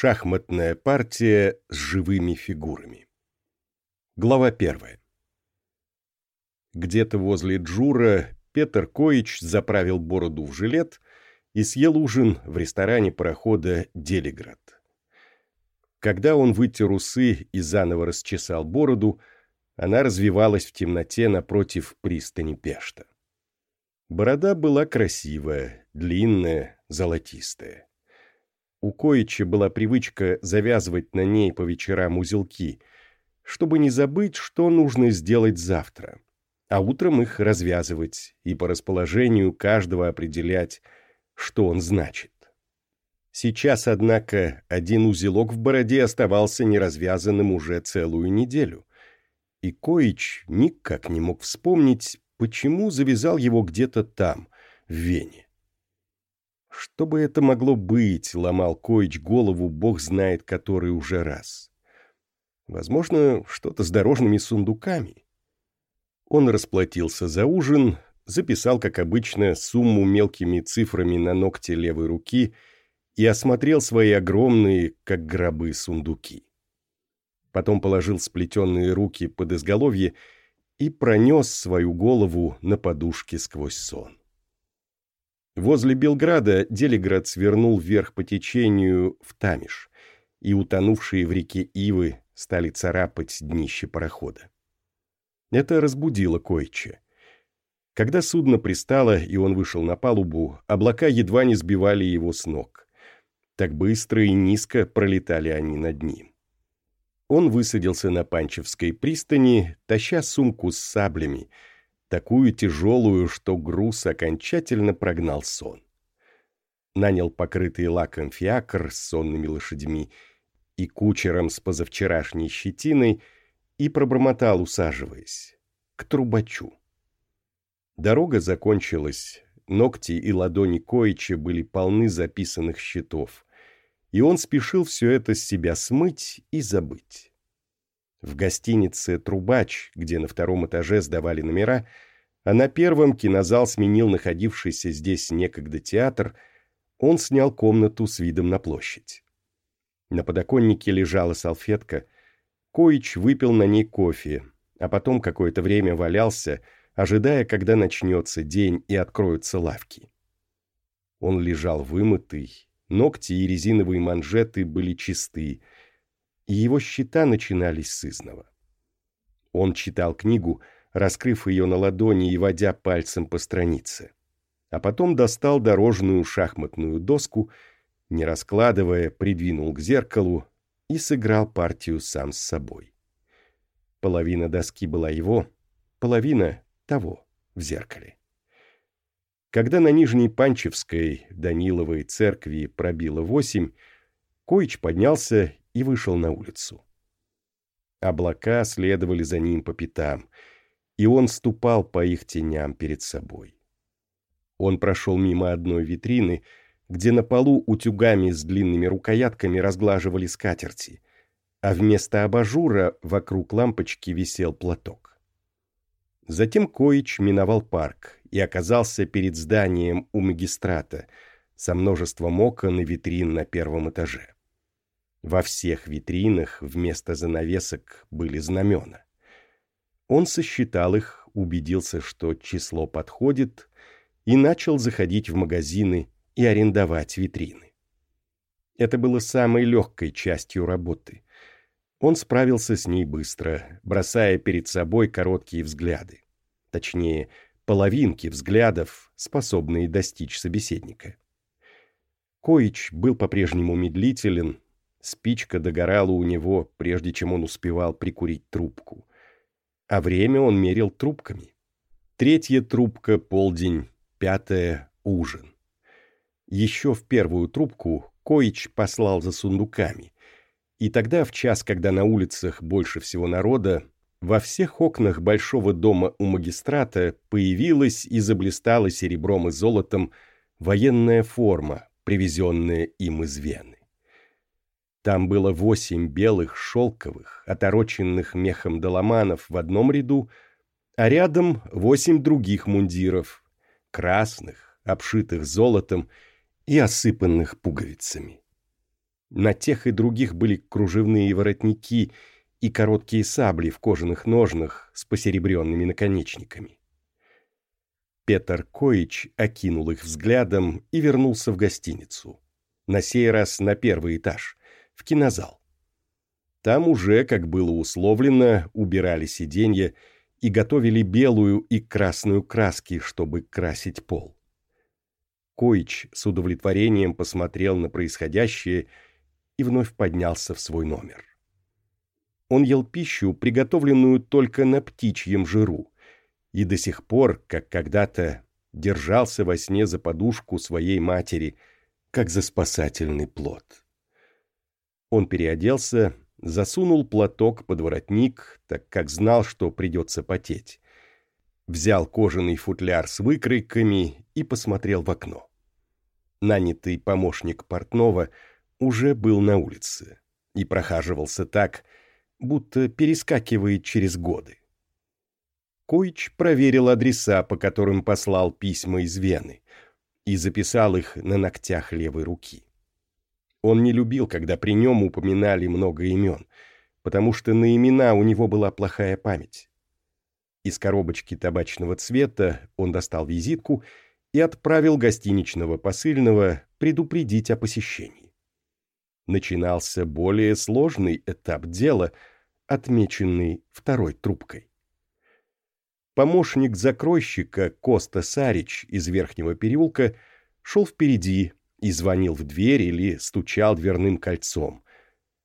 Шахматная партия с живыми фигурами. Глава первая. Где-то возле Джура Петр Коич заправил бороду в жилет и съел ужин в ресторане парохода «Делиград». Когда он вытер усы и заново расчесал бороду, она развивалась в темноте напротив пристани Пешта. Борода была красивая, длинная, золотистая. У Коича была привычка завязывать на ней по вечерам узелки, чтобы не забыть, что нужно сделать завтра, а утром их развязывать и по расположению каждого определять, что он значит. Сейчас, однако, один узелок в бороде оставался неразвязанным уже целую неделю, и Коич никак не мог вспомнить, почему завязал его где-то там, в Вене. Что бы это могло быть, ломал Коич голову, бог знает который уже раз. Возможно, что-то с дорожными сундуками. Он расплатился за ужин, записал, как обычно, сумму мелкими цифрами на ногте левой руки и осмотрел свои огромные, как гробы, сундуки. Потом положил сплетенные руки под изголовье и пронес свою голову на подушке сквозь сон. Возле Белграда Делиград свернул вверх по течению в Тамиш, и утонувшие в реке Ивы стали царапать днище парохода. Это разбудило Койча. Когда судно пристало, и он вышел на палубу, облака едва не сбивали его с ног. Так быстро и низко пролетали они над ним. Он высадился на Панчевской пристани, таща сумку с саблями — такую тяжелую, что груз окончательно прогнал сон. Нанял покрытый лаком фиакр с сонными лошадьми и кучером с позавчерашней щетиной и пробормотал, усаживаясь, к трубачу. Дорога закончилась, ногти и ладони Коича были полны записанных счетов, и он спешил все это с себя смыть и забыть. В гостинице «Трубач», где на втором этаже сдавали номера, а на первом кинозал сменил находившийся здесь некогда театр, он снял комнату с видом на площадь. На подоконнике лежала салфетка. Коич выпил на ней кофе, а потом какое-то время валялся, ожидая, когда начнется день и откроются лавки. Он лежал вымытый, ногти и резиновые манжеты были чисты, и его счета начинались с изного. Он читал книгу, раскрыв ее на ладони и водя пальцем по странице. А потом достал дорожную шахматную доску, не раскладывая, придвинул к зеркалу и сыграл партию сам с собой. Половина доски была его, половина того в зеркале. Когда на Нижней Панчевской Даниловой церкви пробило восемь, Коич поднялся и вышел на улицу. Облака следовали за ним по пятам, и он ступал по их теням перед собой. Он прошел мимо одной витрины, где на полу утюгами с длинными рукоятками разглаживали скатерти, а вместо абажура вокруг лампочки висел платок. Затем Коич миновал парк и оказался перед зданием у магистрата со множеством окон и витрин на первом этаже. Во всех витринах вместо занавесок были знамена. Он сосчитал их, убедился, что число подходит, и начал заходить в магазины и арендовать витрины. Это было самой легкой частью работы. Он справился с ней быстро, бросая перед собой короткие взгляды. Точнее, половинки взглядов, способные достичь собеседника. Коич был по-прежнему медлителен, Спичка догорала у него, прежде чем он успевал прикурить трубку. А время он мерил трубками. Третья трубка — полдень, пятая — ужин. Еще в первую трубку Коич послал за сундуками. И тогда, в час, когда на улицах больше всего народа, во всех окнах большого дома у магистрата появилась и заблистала серебром и золотом военная форма, привезенная им из Вены. Там было восемь белых, шелковых, отороченных мехом доломанов в одном ряду, а рядом восемь других мундиров, красных, обшитых золотом и осыпанных пуговицами. На тех и других были кружевные воротники и короткие сабли в кожаных ножнах с посеребренными наконечниками. Петр Коич окинул их взглядом и вернулся в гостиницу. На сей раз на первый этаж, в кинозал. Там уже, как было условлено, убирали сиденья и готовили белую и красную краски, чтобы красить пол. Коич с удовлетворением посмотрел на происходящее и вновь поднялся в свой номер. Он ел пищу, приготовленную только на птичьем жиру, и до сих пор, как когда-то, держался во сне за подушку своей матери, как за спасательный плод. Он переоделся засунул платок под воротник, так как знал, что придется потеть. Взял кожаный футляр с выкройками и посмотрел в окно. Нанятый помощник портного уже был на улице и прохаживался так, будто перескакивает через годы. Койч проверил адреса, по которым послал письма из Вены, и записал их на ногтях левой руки. Он не любил, когда при нем упоминали много имен, потому что на имена у него была плохая память. Из коробочки табачного цвета он достал визитку и отправил гостиничного посыльного предупредить о посещении. Начинался более сложный этап дела, отмеченный второй трубкой. Помощник закройщика Коста Сарич из Верхнего переулка шел впереди, и звонил в дверь или стучал дверным кольцом.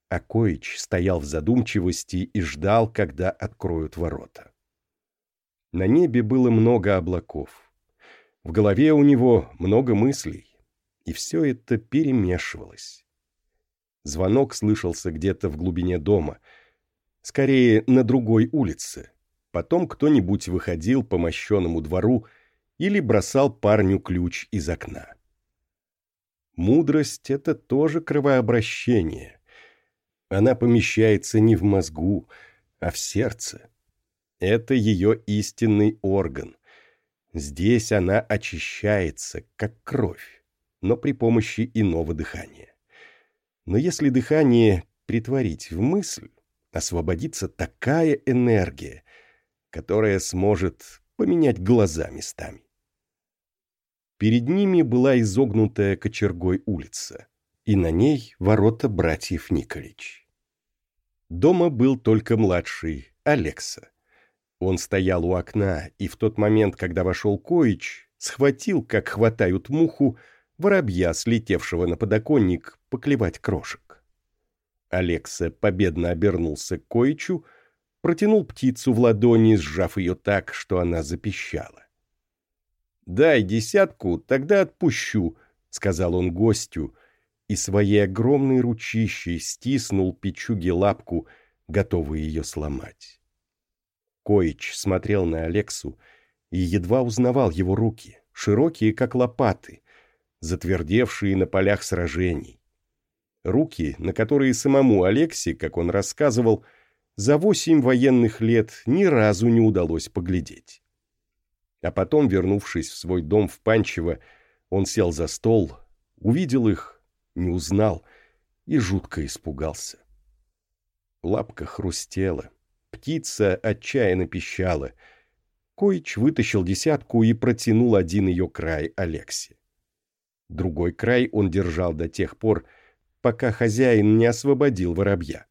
А Коич стоял в задумчивости и ждал, когда откроют ворота. На небе было много облаков. В голове у него много мыслей, и все это перемешивалось. Звонок слышался где-то в глубине дома, скорее на другой улице. Потом кто-нибудь выходил по мощенному двору или бросал парню ключ из окна. Мудрость — это тоже кровообращение. Она помещается не в мозгу, а в сердце. Это ее истинный орган. Здесь она очищается, как кровь, но при помощи иного дыхания. Но если дыхание притворить в мысль, освободится такая энергия, которая сможет поменять глаза местами. Перед ними была изогнутая кочергой улица, и на ней ворота братьев Николич. Дома был только младший, Алекса. Он стоял у окна, и в тот момент, когда вошел Коич, схватил, как хватают муху, воробья, слетевшего на подоконник, поклевать крошек. Алекса победно обернулся к Коичу, протянул птицу в ладони, сжав ее так, что она запищала. «Дай десятку, тогда отпущу», — сказал он гостю, и своей огромной ручищей стиснул печуги лапку, готовый ее сломать. Коич смотрел на Алексу и едва узнавал его руки, широкие, как лопаты, затвердевшие на полях сражений. Руки, на которые самому Алексе, как он рассказывал, за восемь военных лет ни разу не удалось поглядеть. А потом, вернувшись в свой дом в Панчево, он сел за стол, увидел их, не узнал и жутко испугался. Лапка хрустела, птица отчаянно пищала. Коич вытащил десятку и протянул один ее край Алексе. Другой край он держал до тех пор, пока хозяин не освободил воробья.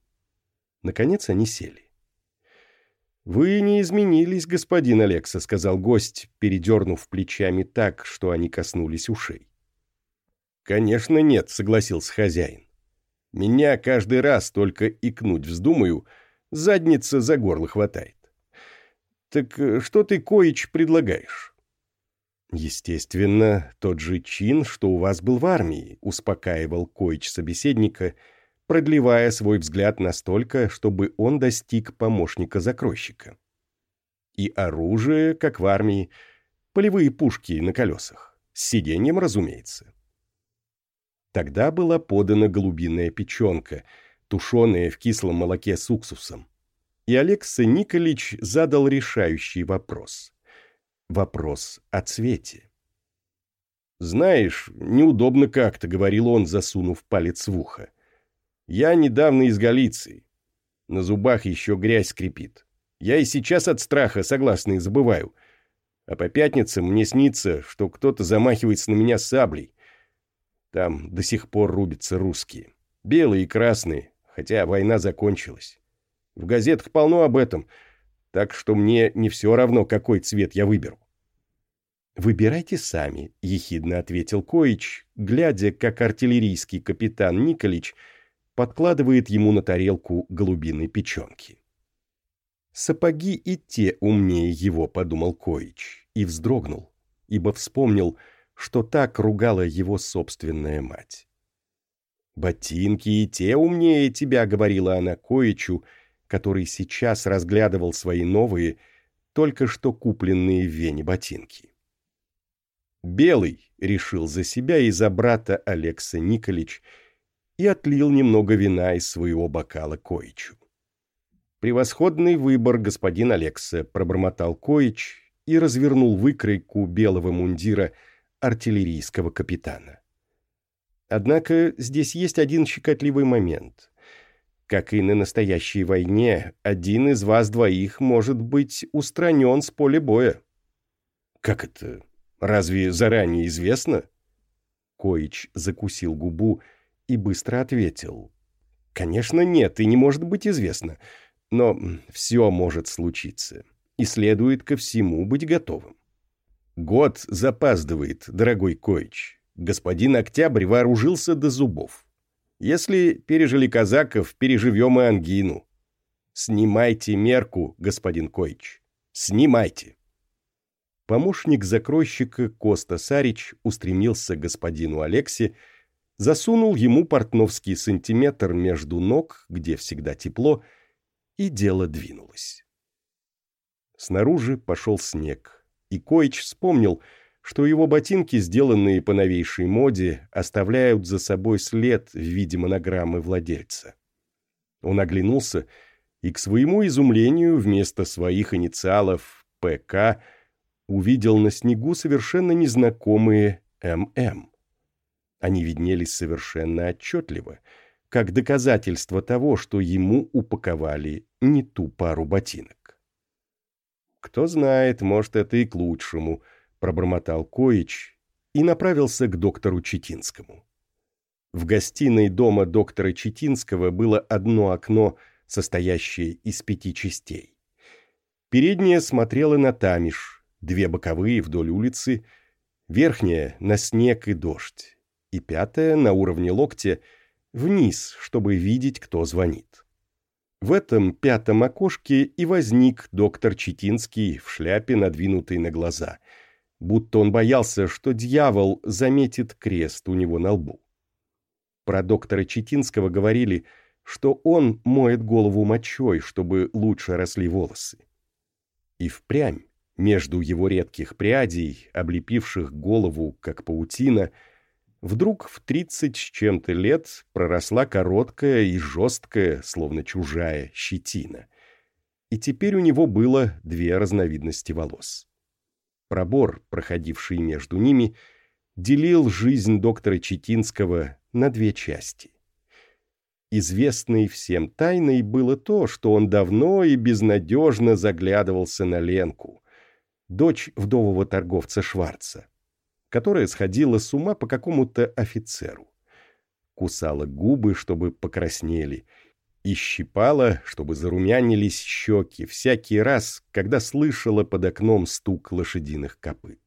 Наконец они сели. «Вы не изменились, господин Алекса», — сказал гость, передернув плечами так, что они коснулись ушей. «Конечно нет», — согласился хозяин. «Меня каждый раз только икнуть вздумаю, задница за горло хватает». «Так э, что ты, Коич, предлагаешь?» «Естественно, тот же чин, что у вас был в армии», — успокаивал Коич собеседника — продлевая свой взгляд настолько, чтобы он достиг помощника-закройщика. И оружие, как в армии, полевые пушки на колесах, с сиденьем, разумеется. Тогда была подана голубиная печенка, тушеная в кислом молоке с уксусом. И Алекса Николич задал решающий вопрос. Вопрос о цвете. «Знаешь, неудобно как-то», — говорил он, засунув палец в ухо. Я недавно из Галиции. На зубах еще грязь скрипит. Я и сейчас от страха согласные забываю. А по пятницам мне снится, что кто-то замахивается на меня саблей. Там до сих пор рубятся русские. Белые и красные, хотя война закончилась. В газетах полно об этом, так что мне не все равно, какой цвет я выберу. «Выбирайте сами», — ехидно ответил Коич, глядя, как артиллерийский капитан Николич подкладывает ему на тарелку голубиной печенки. «Сапоги и те умнее его», — подумал Коич, и вздрогнул, ибо вспомнил, что так ругала его собственная мать. «Ботинки и те умнее тебя», — говорила она Коичу, который сейчас разглядывал свои новые, только что купленные в Вене ботинки. Белый решил за себя и за брата Алекса Николич и отлил немного вина из своего бокала Коичу. «Превосходный выбор, господин Алекса», — пробормотал Коич и развернул выкройку белого мундира артиллерийского капитана. Однако здесь есть один щекотливый момент. Как и на настоящей войне, один из вас двоих может быть устранен с поля боя. «Как это?» Разве заранее известно?» Коич закусил губу и быстро ответил. «Конечно нет, и не может быть известно. Но все может случиться, и следует ко всему быть готовым». «Год запаздывает, дорогой Коич. Господин Октябрь вооружился до зубов. Если пережили казаков, переживем и ангину. Снимайте мерку, господин Коич. Снимайте!» Помощник закройщика Коста Сарич устремился к господину Алексе, засунул ему портновский сантиметр между ног, где всегда тепло, и дело двинулось. Снаружи пошел снег, и Коич вспомнил, что его ботинки, сделанные по новейшей моде, оставляют за собой след в виде монограммы владельца. Он оглянулся и, к своему изумлению, вместо своих инициалов «ПК» увидел на снегу совершенно незнакомые ММ. Они виднелись совершенно отчетливо, как доказательство того, что ему упаковали не ту пару ботинок. «Кто знает, может, это и к лучшему», — пробормотал Коич и направился к доктору Четинскому. В гостиной дома доктора Четинского было одно окно, состоящее из пяти частей. Переднее смотрело на Тамиш, две боковые вдоль улицы, верхняя на снег и дождь, и пятая на уровне локтя вниз, чтобы видеть, кто звонит. В этом пятом окошке и возник доктор Четинский в шляпе, надвинутой на глаза, будто он боялся, что дьявол заметит крест у него на лбу. Про доктора Четинского говорили, что он моет голову мочой, чтобы лучше росли волосы. И впрямь между его редких прядей, облепивших голову, как паутина, вдруг в тридцать с чем-то лет проросла короткая и жесткая, словно чужая, щетина. И теперь у него было две разновидности волос. Пробор, проходивший между ними, делил жизнь доктора Четинского на две части. Известной всем тайной было то, что он давно и безнадежно заглядывался на Ленку, дочь вдового торговца Шварца, которая сходила с ума по какому-то офицеру. Кусала губы, чтобы покраснели, и щипала, чтобы зарумянились щеки всякий раз, когда слышала под окном стук лошадиных копыт.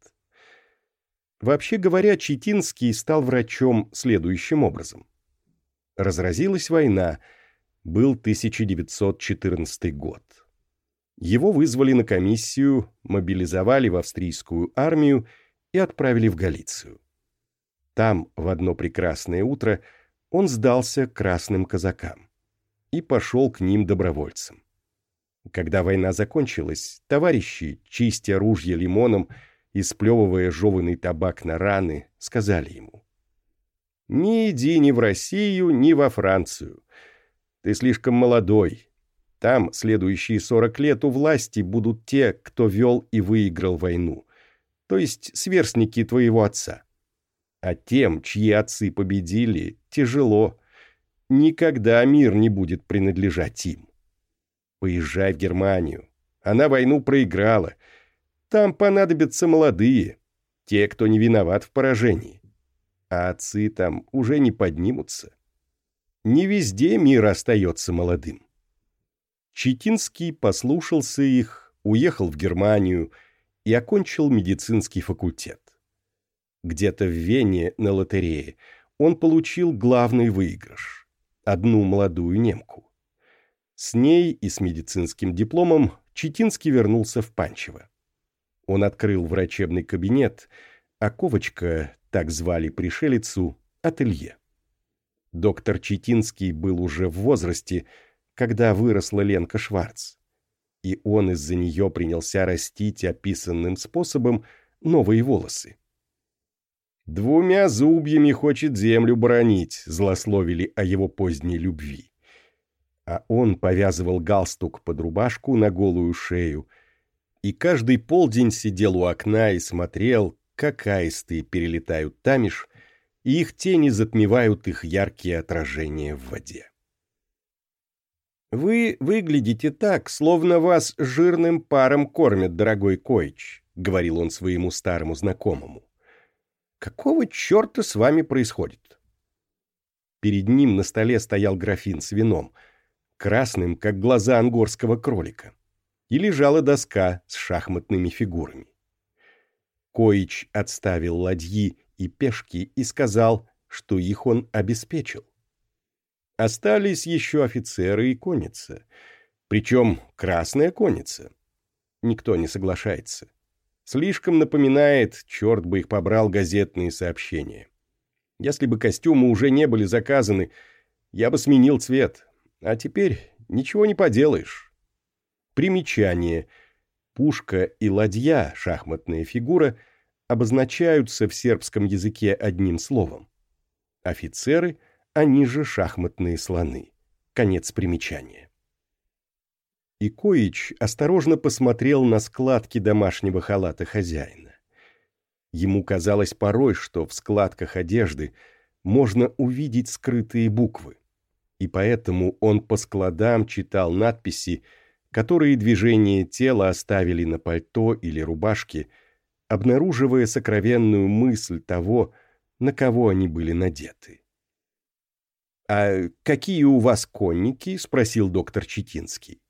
Вообще говоря, Читинский стал врачом следующим образом. Разразилась война, был 1914 год. Его вызвали на комиссию, мобилизовали в австрийскую армию и отправили в Галицию. Там, в одно прекрасное утро, он сдался красным казакам и пошел к ним добровольцем. Когда война закончилась, товарищи, чистя ружья лимоном и сплевывая жеванный табак на раны, сказали ему, «Не иди ни в Россию, ни во Францию. Ты слишком молодой, там следующие 40 лет у власти будут те, кто вел и выиграл войну, то есть сверстники твоего отца. А тем, чьи отцы победили, тяжело. никогда мир не будет принадлежать им. Поезжай в Германию. Она войну проиграла. Там понадобятся молодые, те, кто не виноват в поражении. А отцы там уже не поднимутся. Не везде мир остается молодым. Читинский послушался их, уехал в Германию и окончил медицинский факультет. Где-то в Вене на лотерее он получил главный выигрыш – одну молодую немку. С ней и с медицинским дипломом Читинский вернулся в Панчево. Он открыл врачебный кабинет, а Ковочка, так звали пришелицу, ателье. Доктор Читинский был уже в возрасте, когда выросла Ленка Шварц. И он из-за нее принялся растить описанным способом новые волосы. «Двумя зубьями хочет землю бронить», — злословили о его поздней любви. А он повязывал галстук под рубашку на голую шею, и каждый полдень сидел у окна и смотрел, как аисты перелетают тамиш, и их тени затмевают их яркие отражения в воде. «Вы выглядите так, словно вас жирным паром кормят, дорогой Коич», — говорил он своему старому знакомому. Какого черта с вами происходит? Перед ним на столе стоял графин с вином, красным, как глаза ангорского кролика, и лежала доска с шахматными фигурами. Коич отставил ладьи и пешки и сказал, что их он обеспечил. Остались еще офицеры и конница, причем красная конница. Никто не соглашается. Слишком напоминает, черт бы их побрал, газетные сообщения. Если бы костюмы уже не были заказаны, я бы сменил цвет. А теперь ничего не поделаешь. Примечание. Пушка и ладья, шахматная фигура, обозначаются в сербском языке одним словом. Офицеры, они же шахматные слоны. Конец примечания. И Коич осторожно посмотрел на складки домашнего халата хозяина. Ему казалось порой, что в складках одежды можно увидеть скрытые буквы. И поэтому он по складам читал надписи, которые движения тела оставили на пальто или рубашке, обнаруживая сокровенную мысль того, на кого они были надеты. «А какие у вас конники?» — спросил доктор Читинский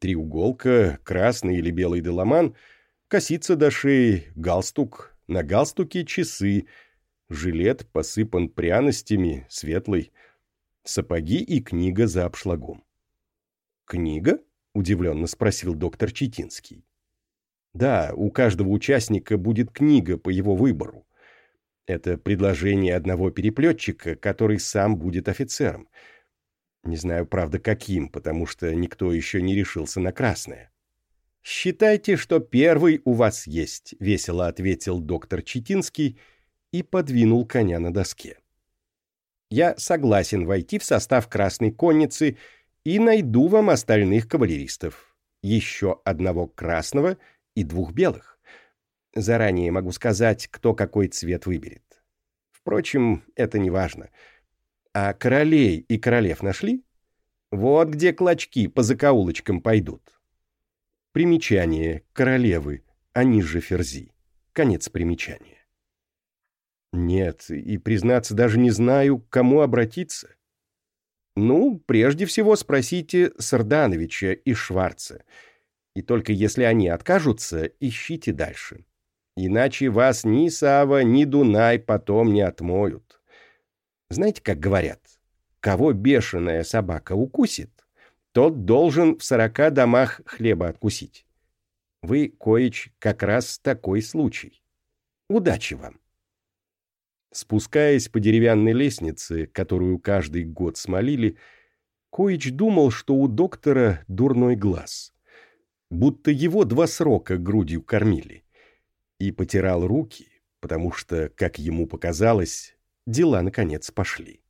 треуголка, красный или белый деламан, косица до шеи, галстук, на галстуке часы, жилет посыпан пряностями, светлый, сапоги и книга за обшлагом. «Книга?» — удивленно спросил доктор Читинский. «Да, у каждого участника будет книга по его выбору. Это предложение одного переплетчика, который сам будет офицером — не знаю, правда, каким, потому что никто еще не решился на красное. «Считайте, что первый у вас есть», — весело ответил доктор Читинский и подвинул коня на доске. «Я согласен войти в состав Красной Конницы и найду вам остальных кавалеристов. Еще одного красного и двух белых. Заранее могу сказать, кто какой цвет выберет. Впрочем, это не важно. А королей и королев нашли? Вот где клочки по закоулочкам пойдут. Примечание. Королевы. Они же ферзи. Конец примечания. Нет, и, признаться, даже не знаю, к кому обратиться. Ну, прежде всего спросите Сардановича и Шварца. И только если они откажутся, ищите дальше. Иначе вас ни Сава, ни Дунай потом не отмоют. Знаете, как говорят? Кого бешеная собака укусит, тот должен в сорока домах хлеба откусить. Вы, Коич, как раз такой случай. Удачи вам. Спускаясь по деревянной лестнице, которую каждый год смолили, Коич думал, что у доктора дурной глаз. Будто его два срока грудью кормили. И потирал руки, потому что, как ему показалось, дела, наконец, пошли.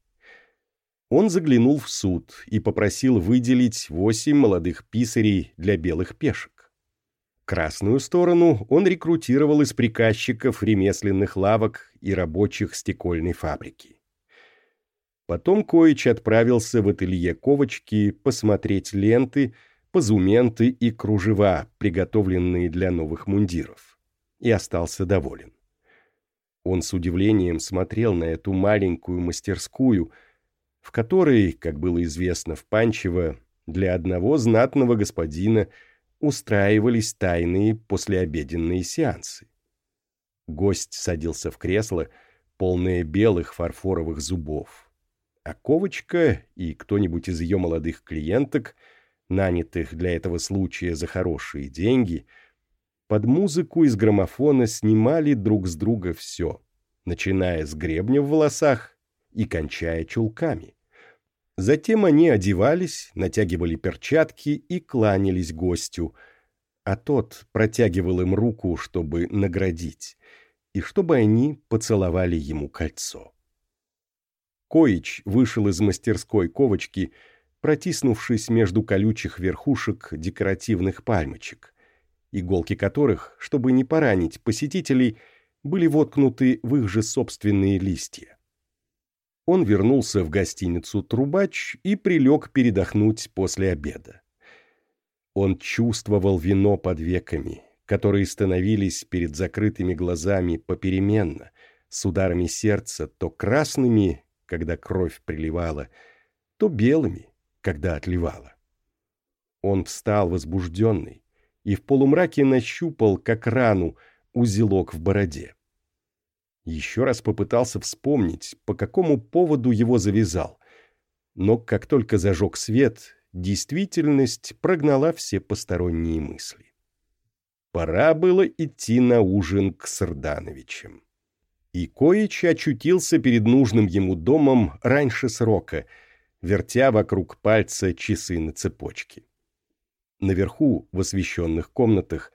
Он заглянул в суд и попросил выделить восемь молодых писарей для белых пешек. Красную сторону он рекрутировал из приказчиков ремесленных лавок и рабочих стекольной фабрики. Потом Коич отправился в ателье Ковочки посмотреть ленты, позументы и кружева, приготовленные для новых мундиров, и остался доволен. Он с удивлением смотрел на эту маленькую мастерскую, в которой, как было известно в Панчево, для одного знатного господина устраивались тайные послеобеденные сеансы. Гость садился в кресло, полное белых фарфоровых зубов. А Ковочка и кто-нибудь из ее молодых клиенток, нанятых для этого случая за хорошие деньги, под музыку из граммофона снимали друг с друга все, начиная с гребня в волосах и кончая чулками. Затем они одевались, натягивали перчатки и кланялись гостю, а тот протягивал им руку, чтобы наградить, и чтобы они поцеловали ему кольцо. Коич вышел из мастерской ковочки, протиснувшись между колючих верхушек декоративных пальмочек, иголки которых, чтобы не поранить посетителей, были воткнуты в их же собственные листья. Он вернулся в гостиницу «Трубач» и прилег передохнуть после обеда. Он чувствовал вино под веками, которые становились перед закрытыми глазами попеременно, с ударами сердца то красными, когда кровь приливала, то белыми, когда отливала. Он встал возбужденный и в полумраке нащупал, как рану, узелок в бороде. Еще раз попытался вспомнить, по какому поводу его завязал. Но как только зажег свет, действительность прогнала все посторонние мысли. Пора было идти на ужин к Сардановичам. И Коич очутился перед нужным ему домом раньше срока, вертя вокруг пальца часы на цепочке. Наверху, в освещенных комнатах,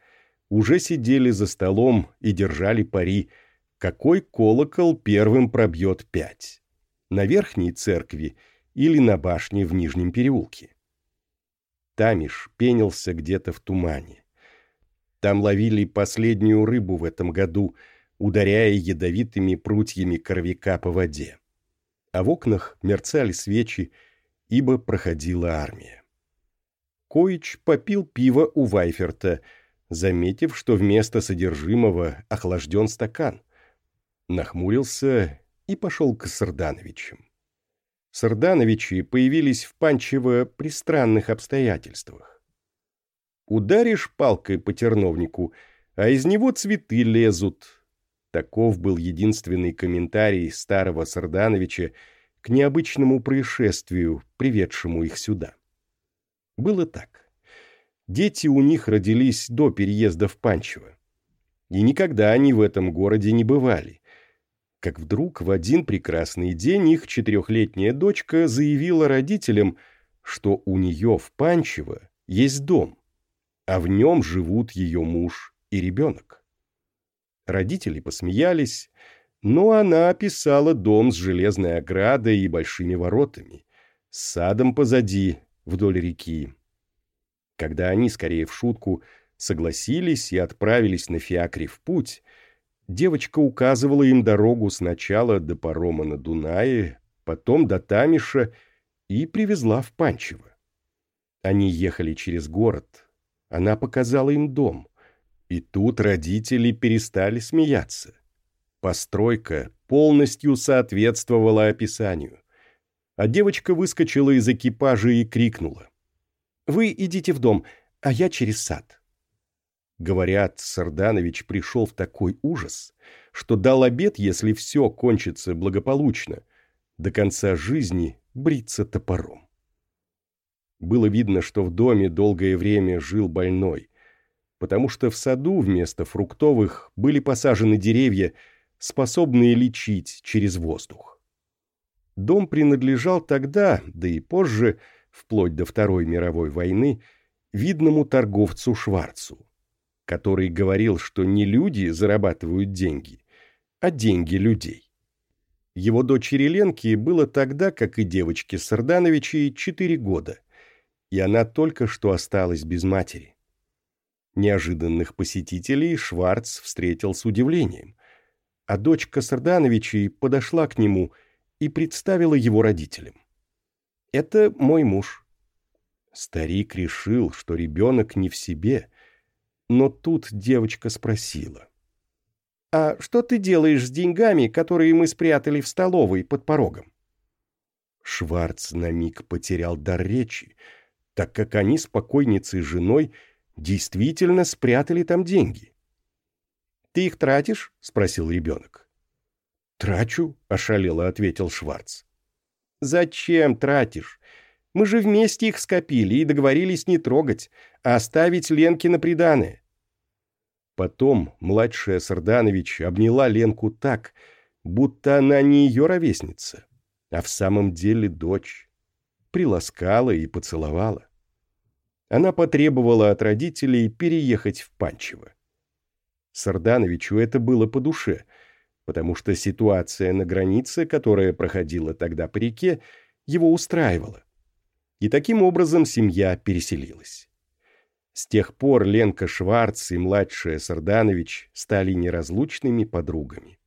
уже сидели за столом и держали пари, какой колокол первым пробьет пять. На верхней церкви или на башне в Нижнем переулке. Тамиш пенился где-то в тумане. Там ловили последнюю рыбу в этом году, ударяя ядовитыми прутьями коровика по воде. А в окнах мерцали свечи, ибо проходила армия. Коич попил пиво у Вайферта, заметив, что вместо содержимого охлажден стакан. Нахмурился и пошел к Сардановичам. Сардановичи появились в Панчево при странных обстоятельствах. Ударишь палкой по терновнику, а из него цветы лезут. Таков был единственный комментарий старого Сардановича к необычному происшествию, приведшему их сюда. Было так. Дети у них родились до переезда в Панчево. И никогда они в этом городе не бывали. Как вдруг в один прекрасный день их четырехлетняя дочка заявила родителям, что у нее в Панчево есть дом а в нем живут ее муж и ребенок. Родители посмеялись, но она описала дом с железной оградой и большими воротами, с садом позади, вдоль реки. Когда они, скорее в шутку, согласились и отправились на фиакре в путь, девочка указывала им дорогу сначала до парома на Дунае, потом до Тамиша и привезла в Панчево. Они ехали через город, она показала им дом. И тут родители перестали смеяться. Постройка полностью соответствовала описанию. А девочка выскочила из экипажа и крикнула. «Вы идите в дом, а я через сад». Говорят, Сарданович пришел в такой ужас, что дал обед, если все кончится благополучно, до конца жизни бриться топором. Было видно, что в доме долгое время жил больной, потому что в саду вместо фруктовых были посажены деревья, способные лечить через воздух. Дом принадлежал тогда, да и позже, вплоть до Второй мировой войны, видному торговцу Шварцу, который говорил, что не люди зарабатывают деньги, а деньги людей. Его дочери Ленки было тогда, как и девочке Сардановичей, четыре года и она только что осталась без матери. Неожиданных посетителей Шварц встретил с удивлением, а дочка Сардановичей подошла к нему и представила его родителям. «Это мой муж». Старик решил, что ребенок не в себе, но тут девочка спросила. «А что ты делаешь с деньгами, которые мы спрятали в столовой под порогом?» Шварц на миг потерял дар речи, так как они с покойницей женой действительно спрятали там деньги. «Ты их тратишь?» — спросил ребенок. «Трачу», — ошалело ответил Шварц. «Зачем тратишь? Мы же вместе их скопили и договорились не трогать, а оставить Ленке на приданое». Потом младшая Сарданович обняла Ленку так, будто она не ее ровесница, а в самом деле дочь. Приласкала и поцеловала. Она потребовала от родителей переехать в Панчево. Сардановичу это было по душе, потому что ситуация на границе, которая проходила тогда по реке, его устраивала. И таким образом семья переселилась. С тех пор Ленка Шварц и младшая Сарданович стали неразлучными подругами.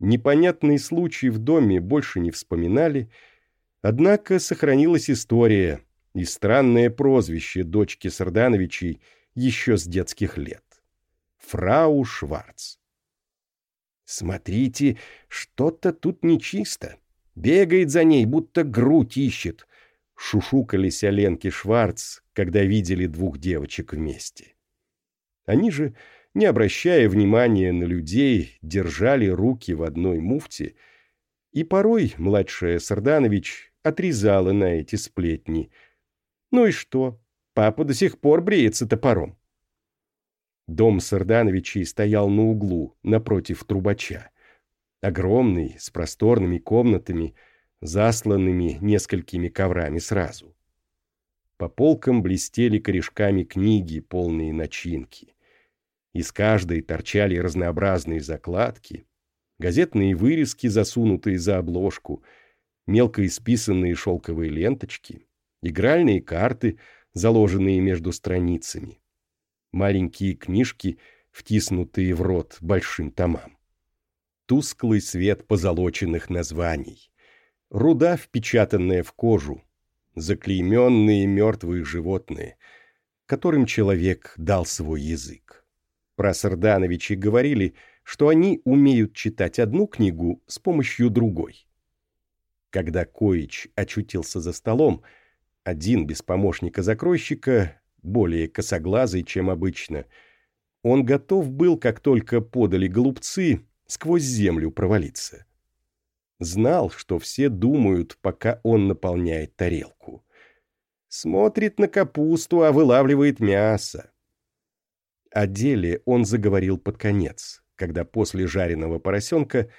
Непонятный случай в доме больше не вспоминали, однако сохранилась история и странное прозвище дочки Сардановичей еще с детских лет. Фрау Шварц. «Смотрите, что-то тут нечисто. Бегает за ней, будто грудь ищет», — шушукались Оленки Шварц, когда видели двух девочек вместе. Они же, не обращая внимания на людей, держали руки в одной муфте, и порой младшая Сарданович отрезала на эти сплетни. Ну и что? Папа до сих пор бреется топором. Дом Сардановичей стоял на углу, напротив трубача. Огромный, с просторными комнатами, засланными несколькими коврами сразу. По полкам блестели корешками книги, полные начинки. Из каждой торчали разнообразные закладки, газетные вырезки, засунутые за обложку, мелко исписанные шелковые ленточки, игральные карты, заложенные между страницами, маленькие книжки, втиснутые в рот большим томам. Тусклый свет позолоченных названий, руда, впечатанная в кожу, заклейменные мертвые животные, которым человек дал свой язык. Про Сардановичи говорили, что они умеют читать одну книгу с помощью другой. Когда Коич очутился за столом, один без помощника-закройщика, более косоглазый, чем обычно, он готов был, как только подали голубцы, сквозь землю провалиться. Знал, что все думают, пока он наполняет тарелку. Смотрит на капусту, а вылавливает мясо. О деле он заговорил под конец, когда после жареного поросенка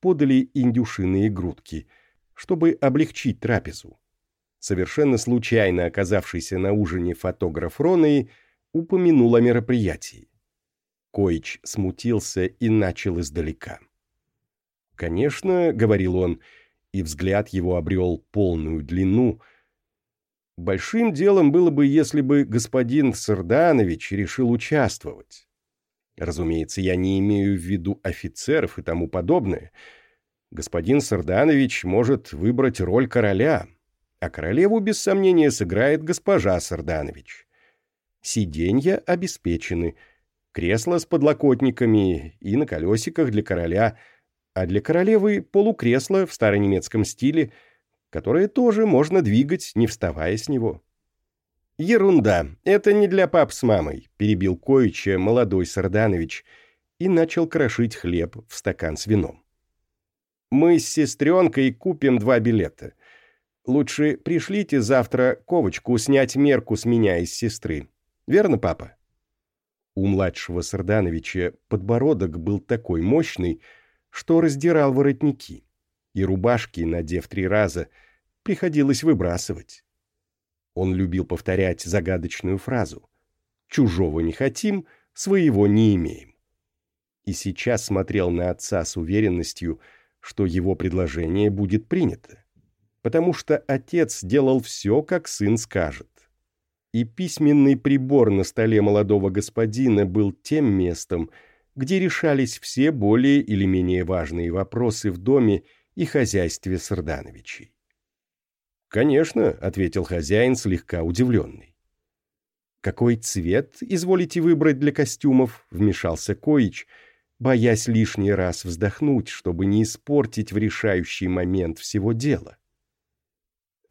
подали индюшиные грудки, чтобы облегчить трапезу. Совершенно случайно оказавшийся на ужине фотограф Роны упомянул о мероприятии. Коич смутился и начал издалека. «Конечно», — говорил он, и взгляд его обрел полную длину. «Большим делом было бы, если бы господин Сарданович решил участвовать. Разумеется, я не имею в виду офицеров и тому подобное. Господин Сарданович может выбрать роль короля, а королеву, без сомнения, сыграет госпожа Сарданович. Сиденья обеспечены, кресла с подлокотниками и на колесиках для короля — а для королевы полукресло в старонемецком стиле, которое тоже можно двигать, не вставая с него. «Ерунда, это не для пап с мамой», — перебил Коича молодой Сарданович и начал крошить хлеб в стакан с вином. «Мы с сестренкой купим два билета. Лучше пришлите завтра Ковочку снять мерку с меня из сестры. Верно, папа?» У младшего Сардановича подбородок был такой мощный, что раздирал воротники, и рубашки, надев три раза, приходилось выбрасывать. Он любил повторять загадочную фразу «Чужого не хотим, своего не имеем». И сейчас смотрел на отца с уверенностью, что его предложение будет принято, потому что отец делал все, как сын скажет. И письменный прибор на столе молодого господина был тем местом, где решались все более или менее важные вопросы в доме и хозяйстве Сардановичей. «Конечно», — ответил хозяин, слегка удивленный. «Какой цвет изволите выбрать для костюмов?» — вмешался Коич, боясь лишний раз вздохнуть, чтобы не испортить в решающий момент всего дела.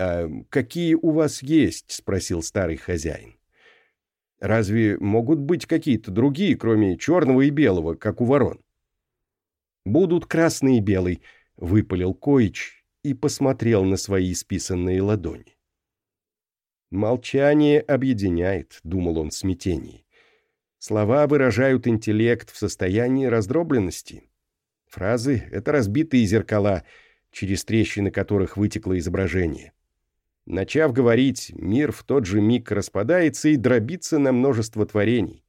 «А какие у вас есть?» — спросил старый хозяин. «Разве могут быть какие-то другие, кроме черного и белого, как у ворон?» «Будут красный и белый», — выпалил Коич и посмотрел на свои списанные ладони. «Молчание объединяет», — думал он в смятении. «Слова выражают интеллект в состоянии раздробленности. Фразы — это разбитые зеркала, через трещины которых вытекло изображение. Начав говорить, мир в тот же миг распадается и дробится на множество творений.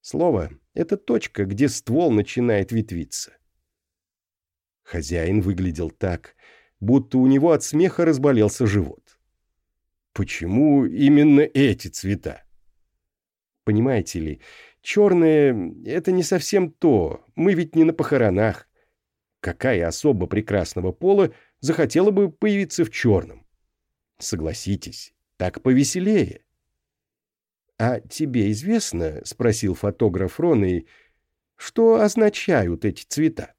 Слово — это точка, где ствол начинает ветвиться. Хозяин выглядел так, будто у него от смеха разболелся живот. Почему именно эти цвета? Понимаете ли, черное — это не совсем то, мы ведь не на похоронах. Какая особа прекрасного пола захотела бы появиться в черном? Согласитесь, так повеселее. «А тебе известно, — спросил фотограф Роны, — что означают эти цвета?»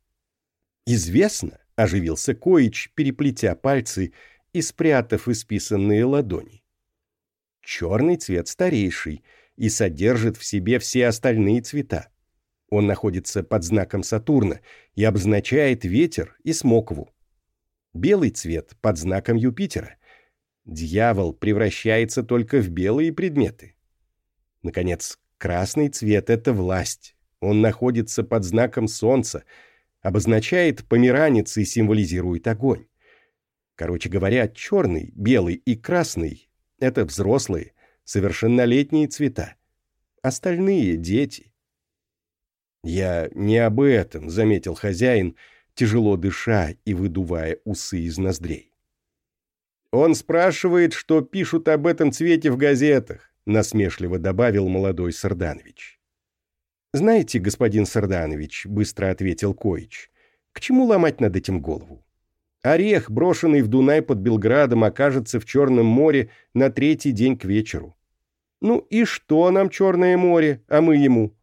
«Известно», — оживился Коич, переплетя пальцы и спрятав исписанные ладони. «Черный цвет старейший и содержит в себе все остальные цвета. Он находится под знаком Сатурна и обозначает ветер и смокву. Белый цвет под знаком Юпитера Дьявол превращается только в белые предметы. Наконец, красный цвет — это власть. Он находится под знаком солнца, обозначает померанец и символизирует огонь. Короче говоря, черный, белый и красный — это взрослые, совершеннолетние цвета. Остальные — дети. «Я не об этом», — заметил хозяин, тяжело дыша и выдувая усы из ноздрей. «Он спрашивает, что пишут об этом цвете в газетах», насмешливо добавил молодой Сарданович. «Знаете, господин Сарданович», — быстро ответил Коич, — «к чему ломать над этим голову? Орех, брошенный в Дунай под Белградом, окажется в Черном море на третий день к вечеру. Ну и что нам Черное море, а мы ему?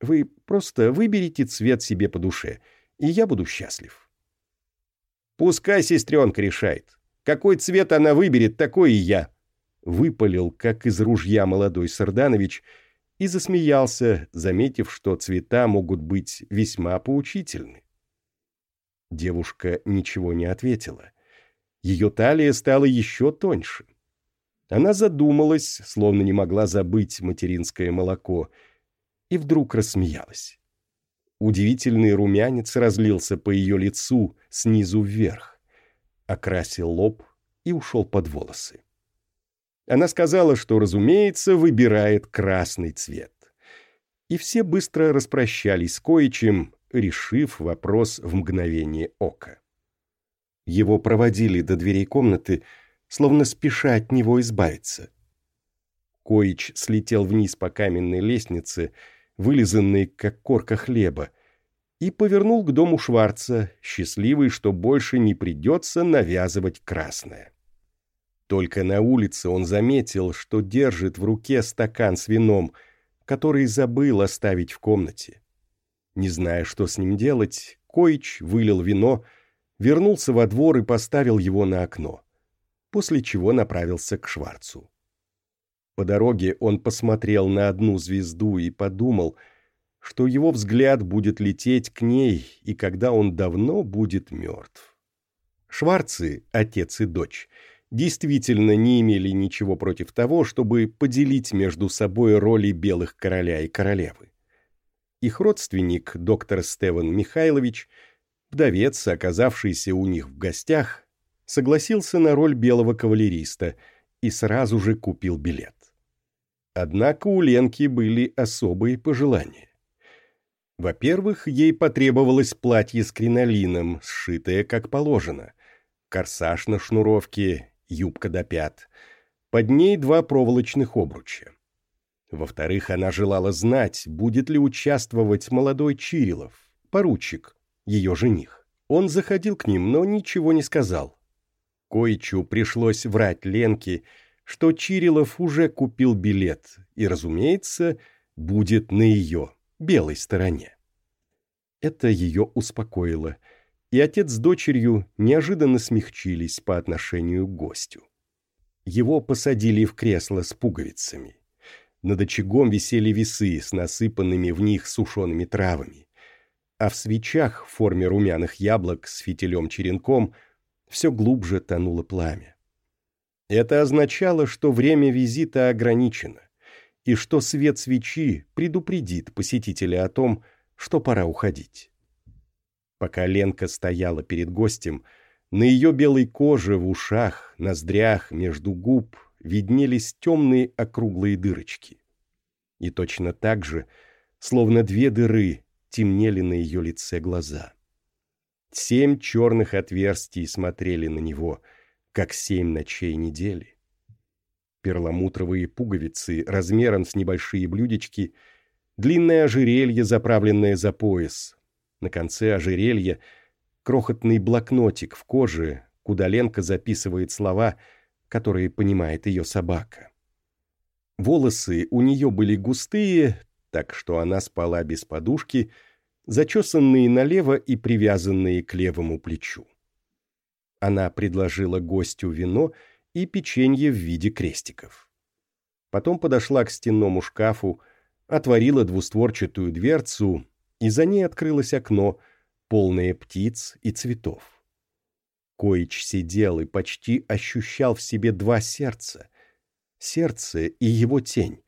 Вы просто выберите цвет себе по душе, и я буду счастлив». «Пускай сестренка решает», какой цвет она выберет, такой и я!» Выпалил, как из ружья молодой Сарданович, и засмеялся, заметив, что цвета могут быть весьма поучительны. Девушка ничего не ответила. Ее талия стала еще тоньше. Она задумалась, словно не могла забыть материнское молоко, и вдруг рассмеялась. Удивительный румянец разлился по ее лицу снизу вверх окрасил лоб и ушел под волосы. Она сказала, что, разумеется, выбирает красный цвет. И все быстро распрощались с Коичем, решив вопрос в мгновение ока. Его проводили до дверей комнаты, словно спеша от него избавиться. Коич слетел вниз по каменной лестнице, вылизанной, как корка хлеба, и повернул к дому Шварца, счастливый, что больше не придется навязывать красное. Только на улице он заметил, что держит в руке стакан с вином, который забыл оставить в комнате. Не зная, что с ним делать, Коич вылил вино, вернулся во двор и поставил его на окно, после чего направился к Шварцу. По дороге он посмотрел на одну звезду и подумал — что его взгляд будет лететь к ней, и когда он давно будет мертв. Шварцы, отец и дочь, действительно не имели ничего против того, чтобы поделить между собой роли белых короля и королевы. Их родственник, доктор Стеван Михайлович, вдовец, оказавшийся у них в гостях, согласился на роль белого кавалериста и сразу же купил билет. Однако у Ленки были особые пожелания. Во-первых, ей потребовалось платье с кринолином, сшитое как положено, корсаж на шнуровке, юбка до пят, под ней два проволочных обруча. Во-вторых, она желала знать, будет ли участвовать молодой Чирилов, поручик, ее жених, Он заходил к ним, но ничего не сказал. Коичу пришлось врать Ленке, что Чирилов уже купил билет и, разумеется, будет на ее, белой стороне. Это ее успокоило, и отец с дочерью неожиданно смягчились по отношению к гостю. Его посадили в кресло с пуговицами. Над очагом висели весы с насыпанными в них сушеными травами. А в свечах в форме румяных яблок с фитилем-черенком все глубже тонуло пламя. Это означало, что время визита ограничено, и что свет свечи предупредит посетителя о том, что пора уходить. Пока Ленка стояла перед гостем, на ее белой коже, в ушах, ноздрях, между губ виднелись темные округлые дырочки. И точно так же, словно две дыры, темнели на ее лице глаза. Семь черных отверстий смотрели на него, как семь ночей недели. Перламутровые пуговицы размером с небольшие блюдечки, длинное ожерелье, заправленное за пояс. На конце ожерелья крохотный блокнотик в коже, куда Ленка записывает слова, которые понимает ее собака. Волосы у нее были густые, так что она спала без подушки, зачесанные налево и привязанные к левому плечу. Она предложила гостю вино и печенье в виде крестиков. Потом подошла к стенному шкафу, отворила двустворчатую дверцу, и за ней открылось окно — полные птиц и цветов. Коич сидел и почти ощущал в себе два сердца. Сердце и его тень.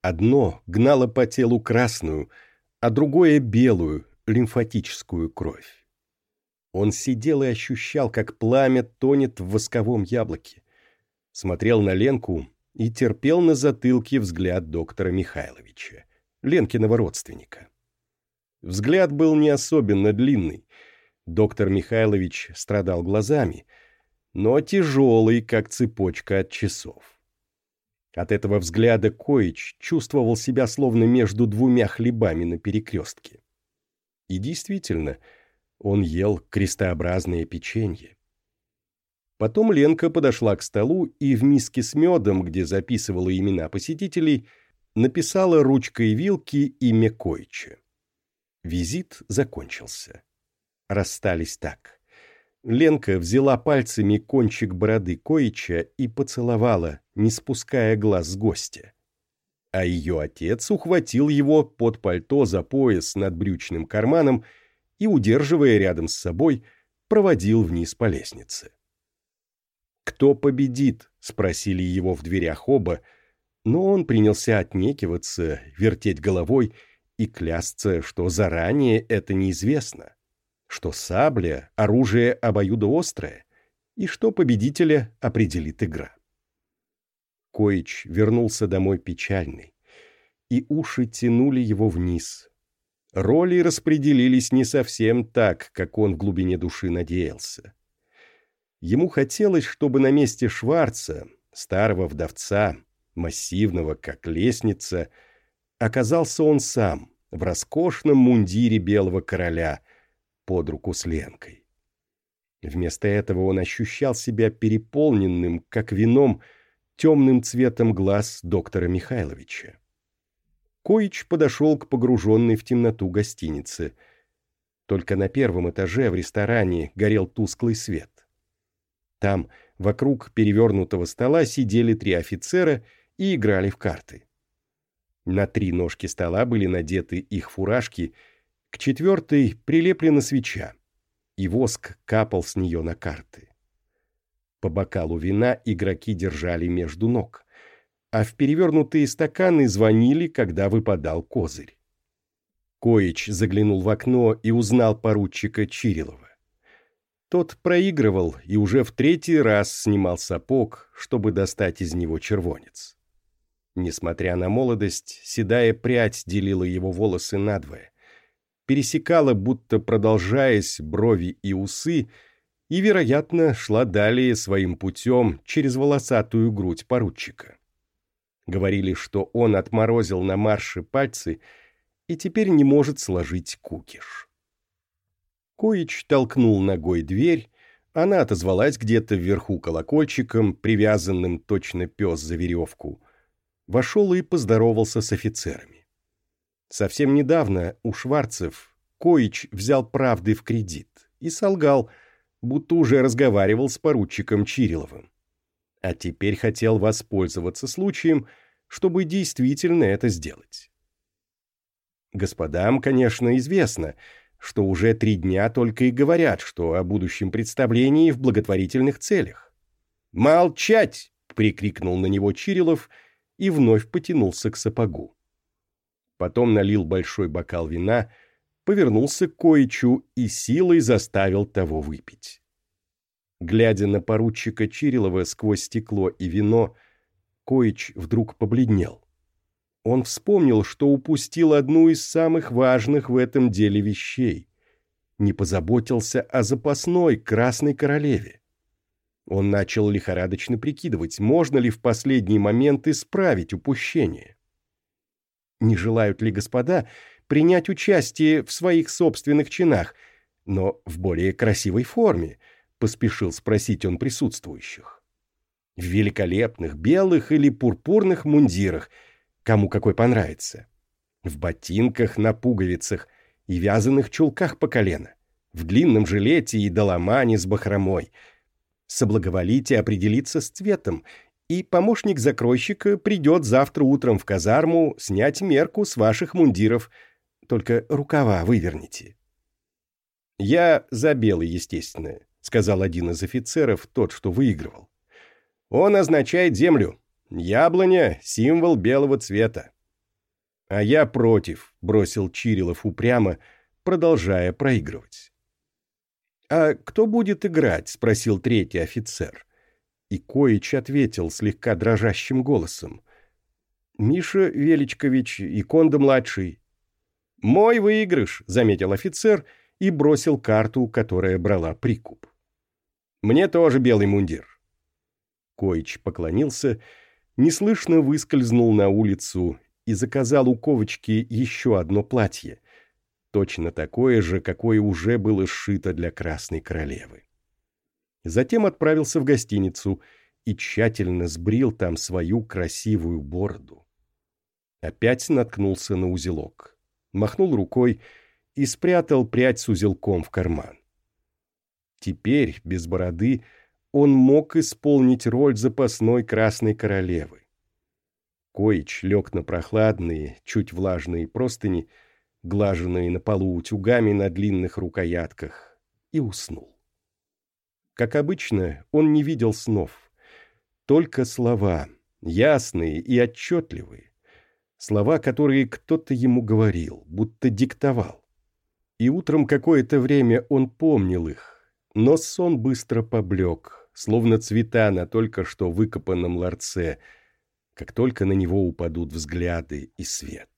Одно гнало по телу красную, а другое — белую, лимфатическую кровь. Он сидел и ощущал, как пламя тонет в восковом яблоке. Смотрел на Ленку и терпел на затылке взгляд доктора Михайловича, Ленкиного родственника. Взгляд был не особенно длинный. Доктор Михайлович страдал глазами, но тяжелый, как цепочка от часов. От этого взгляда Коич чувствовал себя словно между двумя хлебами на перекрестке. И действительно, он ел крестообразное печенье. Потом Ленка подошла к столу и в миске с медом, где записывала имена посетителей, написала ручкой вилки имя Койча. Визит закончился. Расстались так. Ленка взяла пальцами кончик бороды Коича и поцеловала, не спуская глаз с гостя. А ее отец ухватил его под пальто за пояс над брючным карманом и, удерживая рядом с собой, проводил вниз по лестнице. «Кто победит?» — спросили его в дверях оба, но он принялся отнекиваться, вертеть головой и клясться, что заранее это неизвестно, что сабля — оружие обоюдоострое, и что победителя определит игра. Коич вернулся домой печальный, и уши тянули его вниз. Роли распределились не совсем так, как он в глубине души надеялся. Ему хотелось, чтобы на месте Шварца, старого вдовца, массивного, как лестница, — оказался он сам в роскошном мундире белого короля под руку с Ленкой. Вместо этого он ощущал себя переполненным, как вином, темным цветом глаз доктора Михайловича. Коич подошел к погруженной в темноту гостинице. Только на первом этаже в ресторане горел тусклый свет. Там, вокруг перевернутого стола, сидели три офицера и играли в карты. На три ножки стола были надеты их фуражки, к четвертой прилеплена свеча, и воск капал с нее на карты. По бокалу вина игроки держали между ног, а в перевернутые стаканы звонили, когда выпадал козырь. Коич заглянул в окно и узнал поручика Чирилова. Тот проигрывал и уже в третий раз снимал сапог, чтобы достать из него червонец. Несмотря на молодость, седая прядь делила его волосы надвое. Пересекала, будто продолжаясь, брови и усы, и, вероятно, шла далее своим путем через волосатую грудь поручика. Говорили, что он отморозил на марше пальцы и теперь не может сложить кукиш. Коич толкнул ногой дверь, она отозвалась где-то вверху колокольчиком, привязанным точно пес за веревку. Вошел и поздоровался с офицерами. Совсем недавно у Шварцев Коич взял правды в кредит и солгал, будто уже разговаривал с поручиком Чириловым. А теперь хотел воспользоваться случаем, чтобы действительно это сделать. Господам, конечно, известно, что уже три дня только и говорят, что о будущем представлении в благотворительных целях. «Молчать!» — прикрикнул на него Чирилов и вновь потянулся к сапогу. Потом налил большой бокал вина, повернулся к Коичу и силой заставил того выпить. Глядя на поручика Чирилова сквозь стекло и вино, Коич вдруг побледнел. Он вспомнил, что упустил одну из самых важных в этом деле вещей. Не позаботился о запасной Красной Королеве. Он начал лихорадочно прикидывать, можно ли в последний момент исправить упущение. Не желают ли господа принять участие в своих собственных чинах, но в более красивой форме, поспешил спросить он присутствующих. В великолепных белых или пурпурных мундирах – кому какой понравится. В ботинках на пуговицах и вязаных чулках по колено, в длинном жилете и доломане с бахромой. Соблаговолите определиться с цветом, и помощник закройщика придет завтра утром в казарму снять мерку с ваших мундиров, только рукава выверните. «Я за белый, естественно», — сказал один из офицеров, тот, что выигрывал. «Он означает землю, Яблоня — символ белого цвета. А я против, бросил Чирилов упрямо, продолжая проигрывать. «А кто будет играть?» — спросил третий офицер. И Коич ответил слегка дрожащим голосом. «Миша Величкович и Конда-младший». «Мой выигрыш», — заметил офицер и бросил карту, которая брала прикуп. «Мне тоже белый мундир». Коич поклонился неслышно выскользнул на улицу и заказал у Ковочки еще одно платье, точно такое же, какое уже было сшито для Красной Королевы. Затем отправился в гостиницу и тщательно сбрил там свою красивую бороду. Опять наткнулся на узелок, махнул рукой и спрятал прядь с узелком в карман. Теперь, без бороды, он мог исполнить роль запасной Красной Королевы. Коич лег на прохладные, чуть влажные простыни, глаженные на полу утюгами на длинных рукоятках, и уснул. Как обычно, он не видел снов. Только слова, ясные и отчетливые. Слова, которые кто-то ему говорил, будто диктовал. И утром какое-то время он помнил их, но сон быстро поблек, словно цвета на только что выкопанном ларце, как только на него упадут взгляды и свет.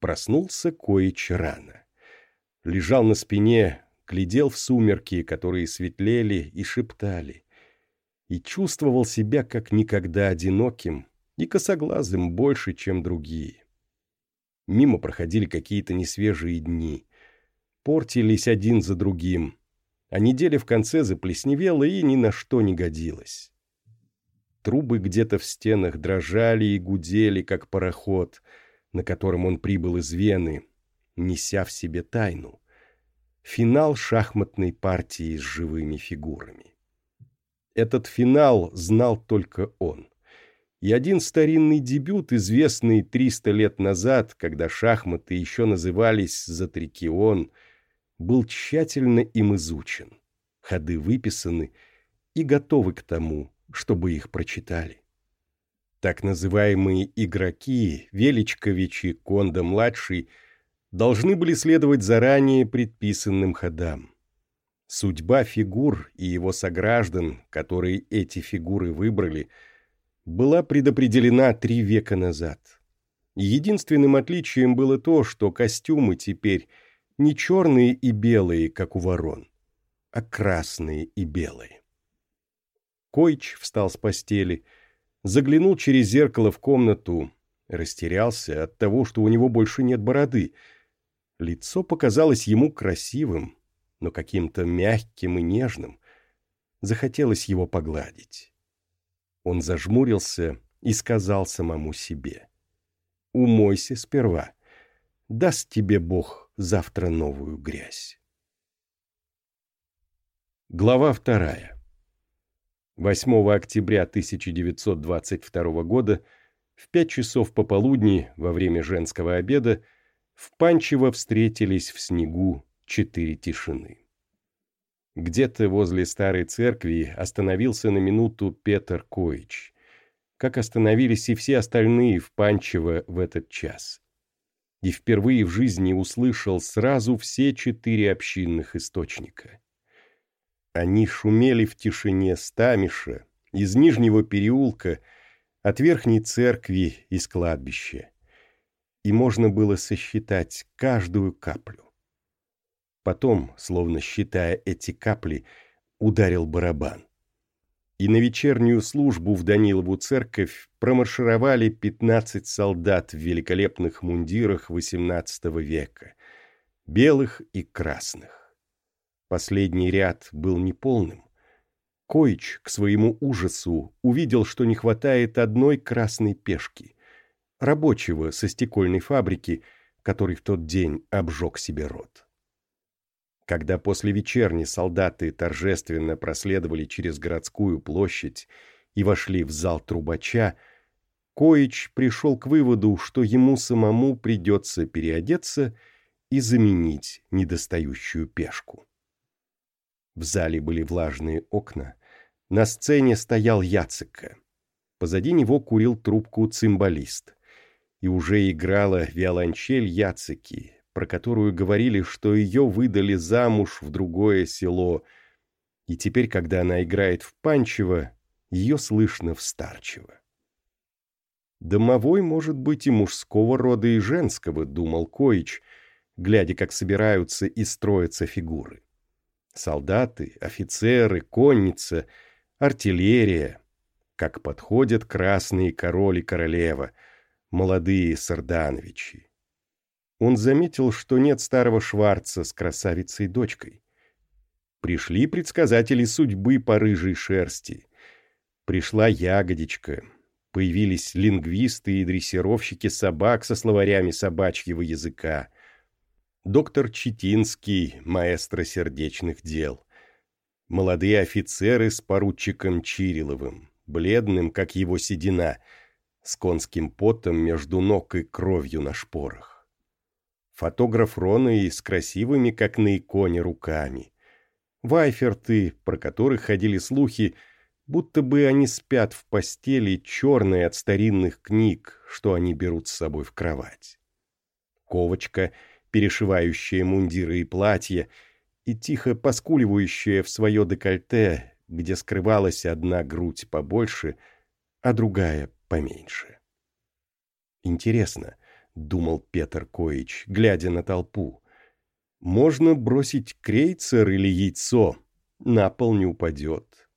Проснулся Коич рано. Лежал на спине, глядел в сумерки, которые светлели и шептали, и чувствовал себя как никогда одиноким и косоглазым больше, чем другие. Мимо проходили какие-то несвежие дни, портились один за другим, а неделя в конце заплесневела и ни на что не годилась. Трубы где-то в стенах дрожали и гудели, как пароход, на котором он прибыл из Вены, неся в себе тайну. Финал шахматной партии с живыми фигурами. Этот финал знал только он. И один старинный дебют, известный 300 лет назад, когда шахматы еще назывались «Затрикион», — был тщательно им изучен, ходы выписаны и готовы к тому, чтобы их прочитали. Так называемые игроки, Величкович и Конда-младший, должны были следовать заранее предписанным ходам. Судьба фигур и его сограждан, которые эти фигуры выбрали, была предопределена три века назад. Единственным отличием было то, что костюмы теперь – не черные и белые, как у ворон, а красные и белые. Койч встал с постели, заглянул через зеркало в комнату, растерялся от того, что у него больше нет бороды. Лицо показалось ему красивым, но каким-то мягким и нежным. Захотелось его погладить. Он зажмурился и сказал самому себе. «Умойся сперва. Даст тебе Бог завтра новую грязь». Глава вторая. 8 октября 1922 года в пять часов пополудни во время женского обеда в Панчево встретились в снегу четыре тишины. Где-то возле старой церкви остановился на минуту Петр Коич, как остановились и все остальные в Панчево в этот час. И впервые в жизни услышал сразу все четыре общинных источника. Они шумели в тишине Стамиша, из Нижнего переулка, от Верхней церкви из кладбища. И можно было сосчитать каждую каплю. Потом, словно считая эти капли, ударил барабан. И на вечернюю службу в Данилову церковь промаршировали пятнадцать солдат в великолепных мундирах XVIII века, белых и красных. Последний ряд был неполным. Коич, к своему ужасу, увидел, что не хватает одной красной пешки, рабочего со стекольной фабрики, который в тот день обжег себе рот. Когда после вечерни солдаты торжественно проследовали через городскую площадь и вошли в зал трубача, Коич пришел к выводу, что ему самому придется переодеться и заменить недостающую пешку. В зале были влажные окна. На сцене стоял Яцека. Позади него курил трубку цимбалист. И уже играла виолончель Яцеки, про которую говорили, что ее выдали замуж в другое село, и теперь, когда она играет в Панчево, ее слышно в Старчево. «Домовой может быть и мужского рода, и женского», — думал Коич, глядя, как собираются и строятся фигуры. Солдаты, офицеры, конница, артиллерия, как подходят красные король и королева, молодые сардановичи он заметил, что нет старого Шварца с красавицей-дочкой. Пришли предсказатели судьбы по рыжей шерсти. Пришла ягодичка. Появились лингвисты и дрессировщики собак со словарями собачьего языка. Доктор Читинский, маэстро сердечных дел. Молодые офицеры с поручиком Чириловым, бледным, как его седина, с конским потом между ног и кровью на шпорах фотограф Рона и с красивыми, как на иконе, руками. Вайферты, про которых ходили слухи, будто бы они спят в постели, черные от старинных книг, что они берут с собой в кровать. Ковочка, перешивающая мундиры и платья, и тихо поскуливающая в свое декольте, где скрывалась одна грудь побольше, а другая поменьше. Интересно, думал Петр Коич, глядя на толпу. Можно бросить крейцер или яйцо, на пол не упадет.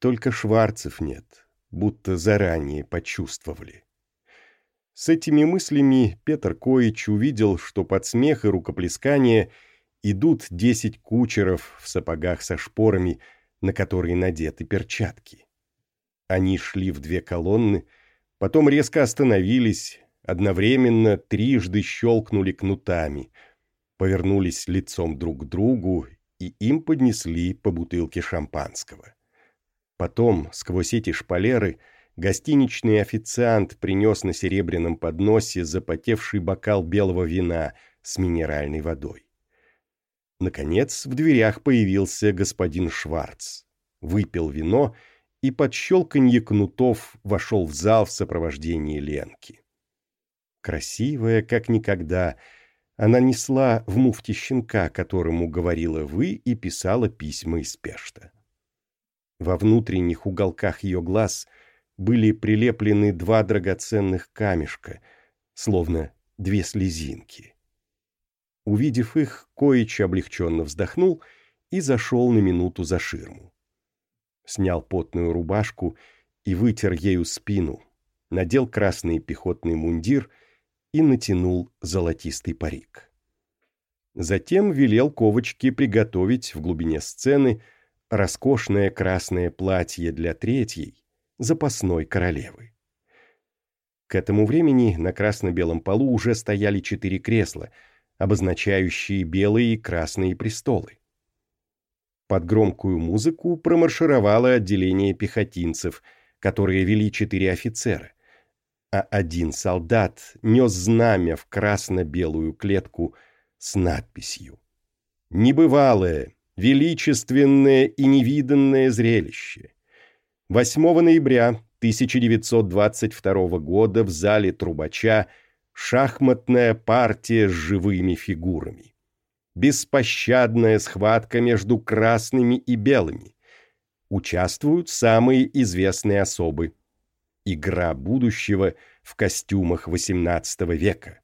Только шварцев нет, будто заранее почувствовали. С этими мыслями Петр Коич увидел, что под смех и рукоплескание идут десять кучеров в сапогах со шпорами, на которые надеты перчатки. Они шли в две колонны, потом резко остановились, одновременно трижды щелкнули кнутами, повернулись лицом друг к другу, и им поднесли по бутылке шампанского. Потом, сквозь эти шпалеры, гостиничный официант принес на серебряном подносе запотевший бокал белого вина с минеральной водой. Наконец, в дверях появился господин Шварц. Выпил вино и под щелканье кнутов вошел в зал в сопровождении Ленки. Красивая, как никогда, она несла в муфте щенка, которому говорила «вы» и писала письма из Пешта. Во внутренних уголках ее глаз были прилеплены два драгоценных камешка, словно две слезинки. Увидев их, Коич облегченно вздохнул и зашел на минуту за ширму. Снял потную рубашку и вытер ею спину, надел красный пехотный мундир и натянул золотистый парик. Затем велел Ковочке приготовить в глубине сцены роскошное красное платье для третьей, запасной королевы. К этому времени на красно-белом полу уже стояли четыре кресла, обозначающие белые и красные престолы. Под громкую музыку промаршировало отделение пехотинцев, которые вели четыре офицера, а один солдат нес знамя в красно-белую клетку с надписью «Небывалое, величественное и невиданное зрелище. 8 ноября 1922 года в зале Трубача шахматная партия с живыми фигурами. Беспощадная схватка между красными и белыми. Участвуют самые известные особы. Игра будущего в костюмах XVIII века.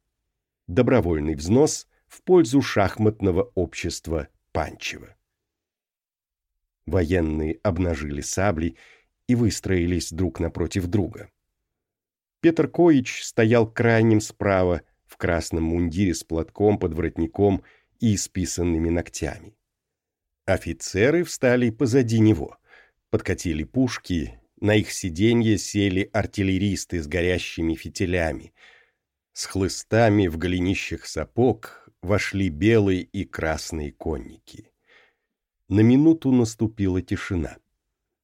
Добровольный взнос в пользу шахматного общества Панчева. Военные обнажили сабли и выстроились друг напротив друга. Петр Коич стоял крайним справа, в красном мундире с платком под воротником и исписанными ногтями. Офицеры встали позади него, подкатили пушки, на их сиденье сели артиллеристы с горящими фитилями. С хлыстами в голенищах сапог вошли белые и красные конники. На минуту наступила тишина.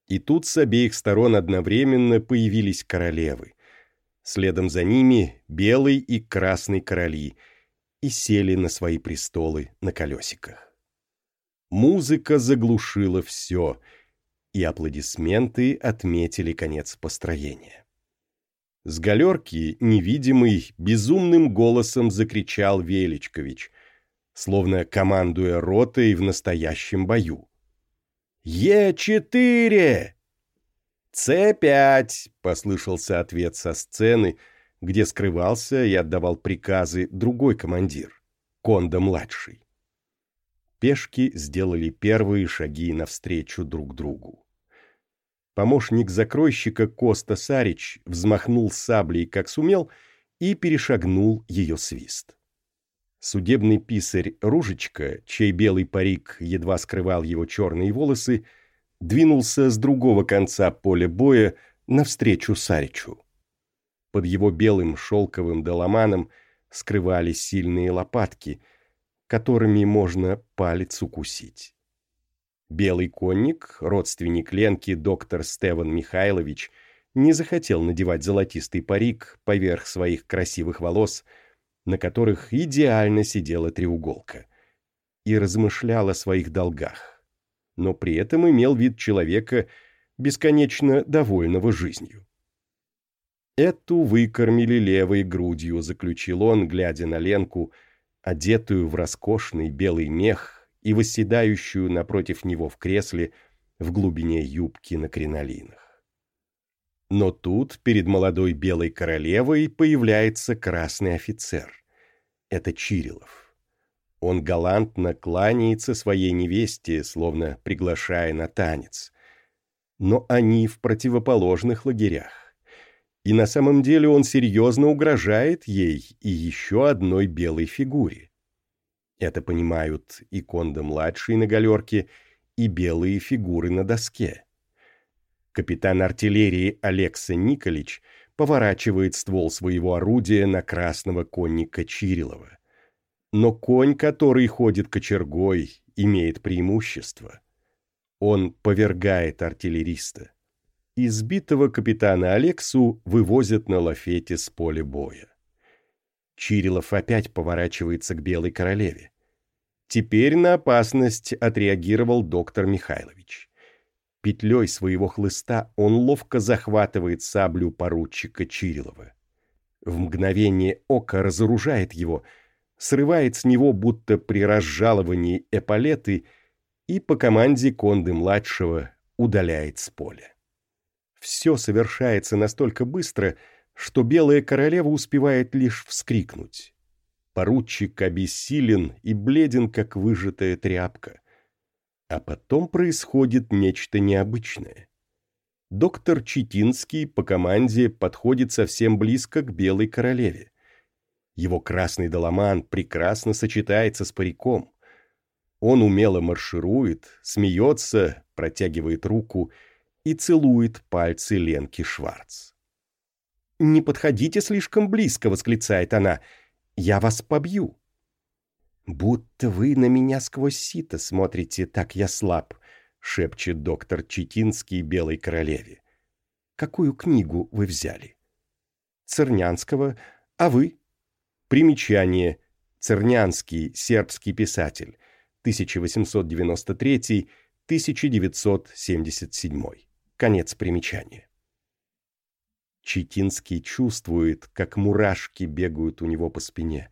И тут с обеих сторон одновременно появились королевы. Следом за ними белый и красный короли и сели на свои престолы на колесиках. Музыка заглушила все, и аплодисменты отметили конец построения. С галерки невидимый безумным голосом закричал Величкович – словно командуя ротой в настоящем бою. «Е-4!» «С-5!» — послышался ответ со сцены, где скрывался и отдавал приказы другой командир, Конда-младший. Пешки сделали первые шаги навстречу друг другу. Помощник закройщика Коста Сарич взмахнул саблей, как сумел, и перешагнул ее свист. Судебный писарь Ружечка, чей белый парик едва скрывал его черные волосы, двинулся с другого конца поля боя навстречу Саричу. Под его белым шелковым доломаном скрывались сильные лопатки, которыми можно палец укусить. Белый конник, родственник Ленки доктор Стеван Михайлович, не захотел надевать золотистый парик поверх своих красивых волос – на которых идеально сидела треуголка, и размышлял о своих долгах, но при этом имел вид человека, бесконечно довольного жизнью. «Эту выкормили левой грудью», — заключил он, глядя на Ленку, одетую в роскошный белый мех и восседающую напротив него в кресле в глубине юбки на кринолинах. Но тут перед молодой белой королевой появляется красный офицер. Это Чирилов. Он галантно кланяется своей невесте, словно приглашая на танец. Но они в противоположных лагерях. И на самом деле он серьезно угрожает ей и еще одной белой фигуре. Это понимают и Кондо-младший на галерке, и белые фигуры на доске. Капитан артиллерии Алекса Николич поворачивает ствол своего орудия на красного конника Чирилова. Но конь, который ходит кочергой, имеет преимущество. Он повергает артиллериста. Избитого капитана Алексу вывозят на лафете с поля боя. Чирилов опять поворачивается к Белой Королеве. Теперь на опасность отреагировал доктор Михайлович. Петлей своего хлыста он ловко захватывает саблю поручика Чирилова. В мгновение ока разоружает его, срывает с него будто при разжаловании эполеты и по команде Конды-младшего удаляет с поля. Все совершается настолько быстро, что Белая Королева успевает лишь вскрикнуть. Поручик обессилен и бледен, как выжатая тряпка. А потом происходит нечто необычное. Доктор Читинский по команде подходит совсем близко к Белой Королеве. Его красный доломан прекрасно сочетается с париком. Он умело марширует, смеется, протягивает руку и целует пальцы Ленки Шварц. «Не подходите слишком близко», — восклицает она. «Я вас побью». «Будто вы на меня сквозь сито смотрите, так я слаб», — шепчет доктор Читинский Белой Королеве. «Какую книгу вы взяли?» «Цернянского. А вы?» Примечание. Цернянский, сербский писатель. 1893-1977. Конец примечания. Читинский чувствует, как мурашки бегают у него по спине.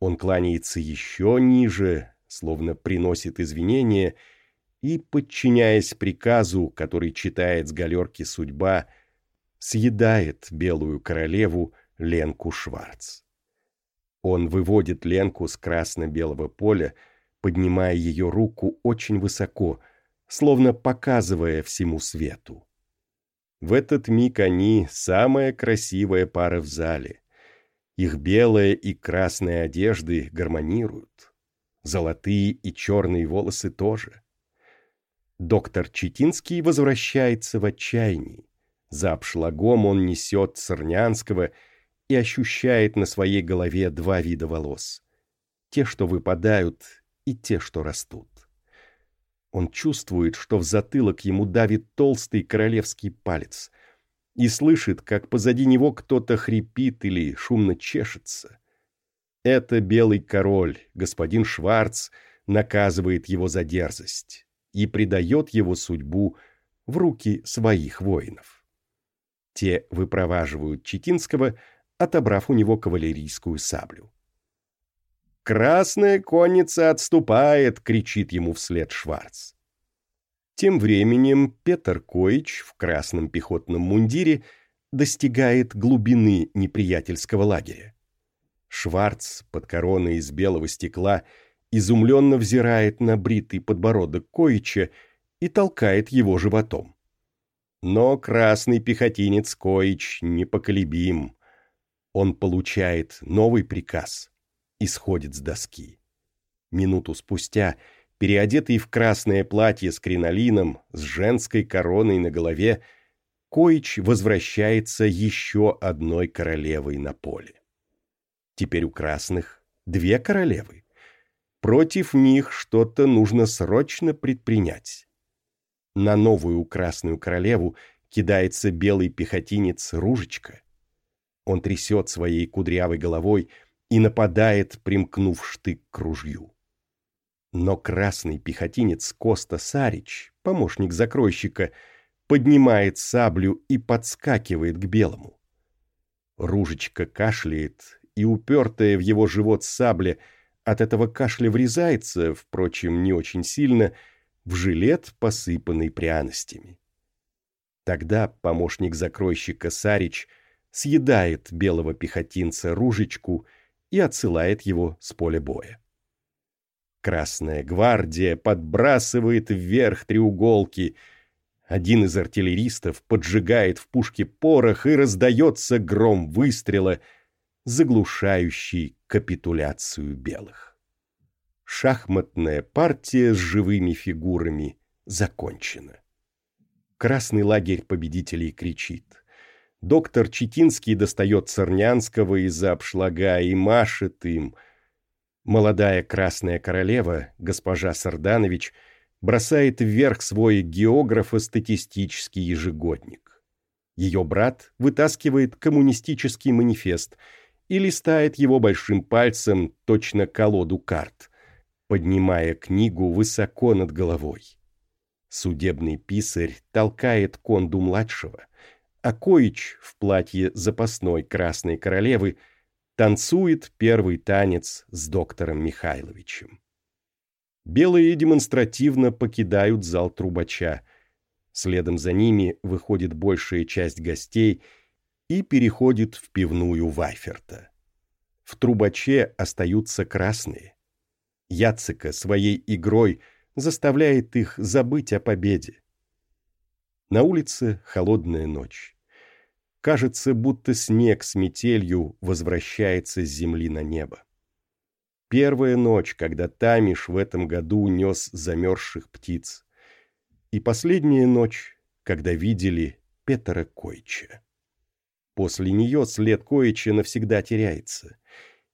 Он кланяется еще ниже, словно приносит извинения, и, подчиняясь приказу, который читает с галерки судьба, съедает белую королеву Ленку Шварц. Он выводит Ленку с красно-белого поля, поднимая ее руку очень высоко, словно показывая всему свету. В этот миг они — самая красивая пара в зале. Их белые и красные одежды гармонируют. Золотые и черные волосы тоже. Доктор Читинский возвращается в отчаянии. За обшлагом он несет Цернянского — и ощущает на своей голове два вида волос. Те, что выпадают, и те, что растут. Он чувствует, что в затылок ему давит толстый королевский палец, и слышит, как позади него кто-то хрипит или шумно чешется. Это белый король, господин Шварц, наказывает его за дерзость и предает его судьбу в руки своих воинов. Те выпроваживают Читинского, отобрав у него кавалерийскую саблю. «Красная конница отступает!» — кричит ему вслед Шварц. Тем временем Петр Коич в красном пехотном мундире достигает глубины неприятельского лагеря. Шварц под короной из белого стекла изумленно взирает на бритый подбородок Коича и толкает его животом. Но красный пехотинец Коич непоколебим. Он получает новый приказ и сходит с доски. Минуту спустя, переодетый в красное платье с кринолином, с женской короной на голове, Коич возвращается еще одной королевой на поле. Теперь у красных две королевы. Против них что-то нужно срочно предпринять. На новую красную королеву кидается белый пехотинец Ружечка. Он трясет своей кудрявой головой и нападает, примкнув штык к ружью. Но красный пехотинец Коста Сарич, помощник закройщика, поднимает саблю и подскакивает к белому. Ружечка кашляет, и упертая в его живот сабля от этого кашля врезается, впрочем, не очень сильно, в жилет, посыпанный пряностями. Тогда помощник закройщика Сарич – съедает белого пехотинца ружечку и отсылает его с поля боя. Красная гвардия подбрасывает вверх треуголки. Один из артиллеристов поджигает в пушке порох, и раздается гром выстрела, заглушающий капитуляцию белых. Шахматная партия с живыми фигурами закончена. Красный лагерь победителей кричит доктор Читинский достает Цернянского из-за обшлага и машет им. Молодая красная королева, госпожа Сарданович, бросает вверх свой географо-статистический ежегодник. Ее брат вытаскивает коммунистический манифест и листает его большим пальцем точно колоду карт, поднимая книгу высоко над головой. Судебный писарь толкает конду-младшего — а Коич в платье запасной красной королевы танцует первый танец с доктором Михайловичем. Белые демонстративно покидают зал трубача. Следом за ними выходит большая часть гостей и переходит в пивную Вайферта. В трубаче остаются красные. Яцика своей игрой заставляет их забыть о победе. На улице холодная ночь. Кажется, будто снег с метелью возвращается с земли на небо. Первая ночь, когда Тамиш в этом году нес замерзших птиц. И последняя ночь, когда видели Петра Койча. После нее след Коича навсегда теряется,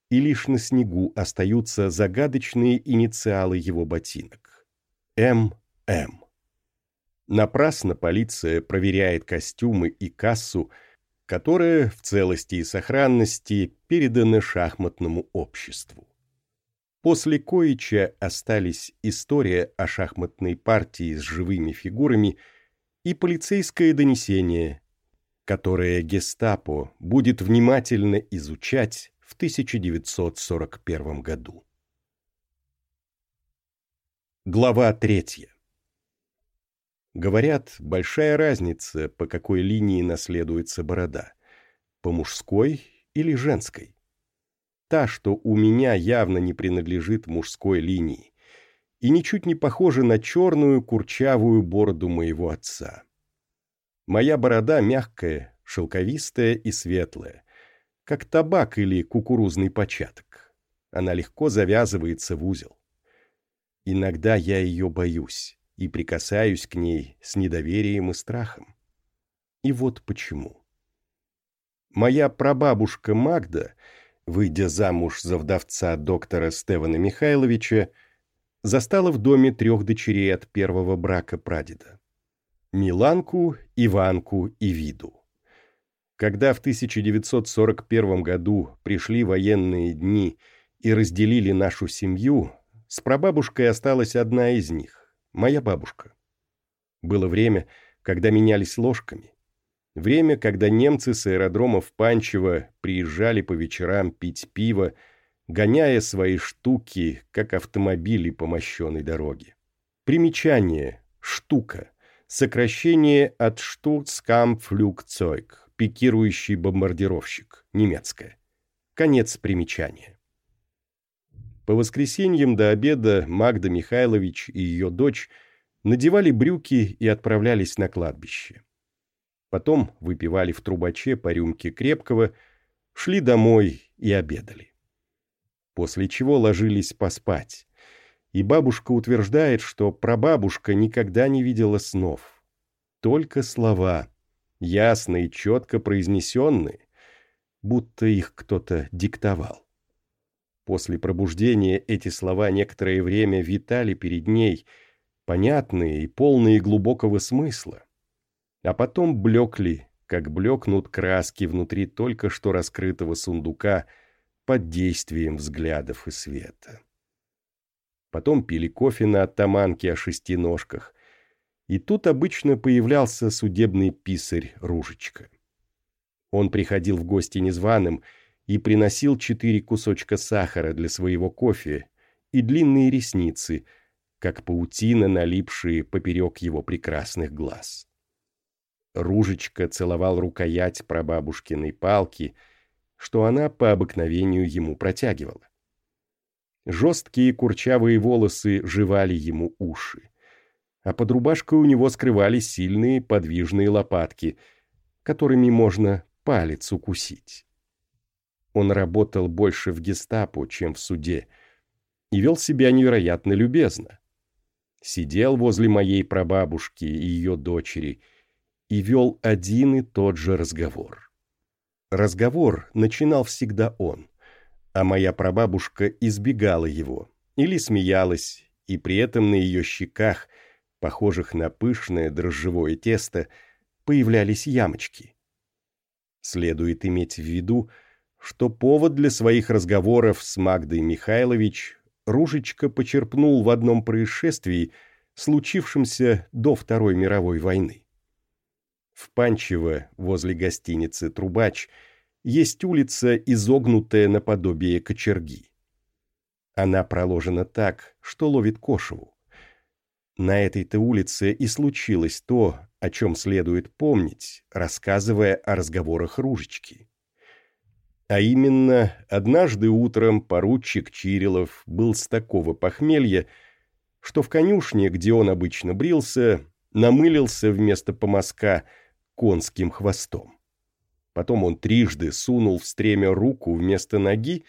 и лишь на снегу остаются загадочные инициалы его ботинок. М.М. Напрасно полиция проверяет костюмы и кассу, которая в целости и сохранности передана шахматному обществу. После Коича остались история о шахматной партии с живыми фигурами и полицейское донесение, которое гестапо будет внимательно изучать в 1941 году. Глава третья. Говорят, большая разница, по какой линии наследуется борода. По мужской или женской та, что у меня явно не принадлежит мужской линии, и ничуть не похожа на черную курчавую бороду моего отца. Моя борода мягкая, шелковистая и светлая, как табак или кукурузный початок. Она легко завязывается в узел. Иногда я ее боюсь и прикасаюсь к ней с недоверием и страхом. И вот почему. Моя прабабушка Магда — выйдя замуж за вдовца доктора Стевана Михайловича, застала в доме трех дочерей от первого брака прадеда. Миланку, Иванку и Виду. Когда в 1941 году пришли военные дни и разделили нашу семью, с прабабушкой осталась одна из них, моя бабушка. Было время, когда менялись ложками. Время, когда немцы с аэродромов Панчево приезжали по вечерам пить пиво, гоняя свои штуки, как автомобили по мощенной дороге. Примечание. Штука. Сокращение от Штурцкампфлюгцойг, пикирующий бомбардировщик, немецкое. Конец примечания. По воскресеньям до обеда Магда Михайлович и ее дочь надевали брюки и отправлялись на кладбище. Потом выпивали в трубаче по рюмке крепкого, шли домой и обедали. После чего ложились поспать. И бабушка утверждает, что прабабушка никогда не видела снов. Только слова, ясные, четко произнесенные, будто их кто-то диктовал. После пробуждения эти слова некоторое время витали перед ней, понятные и полные глубокого смысла а потом блекли, как блекнут краски внутри только что раскрытого сундука под действием взглядов и света. Потом пили кофе на оттаманке о шести ножках, и тут обычно появлялся судебный писарь Ружечка. Он приходил в гости незваным и приносил четыре кусочка сахара для своего кофе и длинные ресницы, как паутина, налипшие поперек его прекрасных глаз. Ружечка целовал рукоять прабабушкиной палки, что она по обыкновению ему протягивала. Жесткие курчавые волосы жевали ему уши, а под рубашкой у него скрывались сильные подвижные лопатки, которыми можно палец укусить. Он работал больше в гестапо, чем в суде, и вел себя невероятно любезно. Сидел возле моей прабабушки и ее дочери – и вел один и тот же разговор. Разговор начинал всегда он, а моя прабабушка избегала его или смеялась, и при этом на ее щеках, похожих на пышное дрожжевое тесто, появлялись ямочки. Следует иметь в виду, что повод для своих разговоров с Магдой Михайлович Ружечка почерпнул в одном происшествии, случившемся до Второй мировой войны. В Панчево, возле гостиницы «Трубач», есть улица, изогнутая наподобие кочерги. Она проложена так, что ловит Кошеву. На этой-то улице и случилось то, о чем следует помнить, рассказывая о разговорах Ружечки. А именно, однажды утром поручик Чирилов был с такого похмелья, что в конюшне, где он обычно брился, намылился вместо помазка – конским хвостом. Потом он трижды сунул в стремя руку вместо ноги,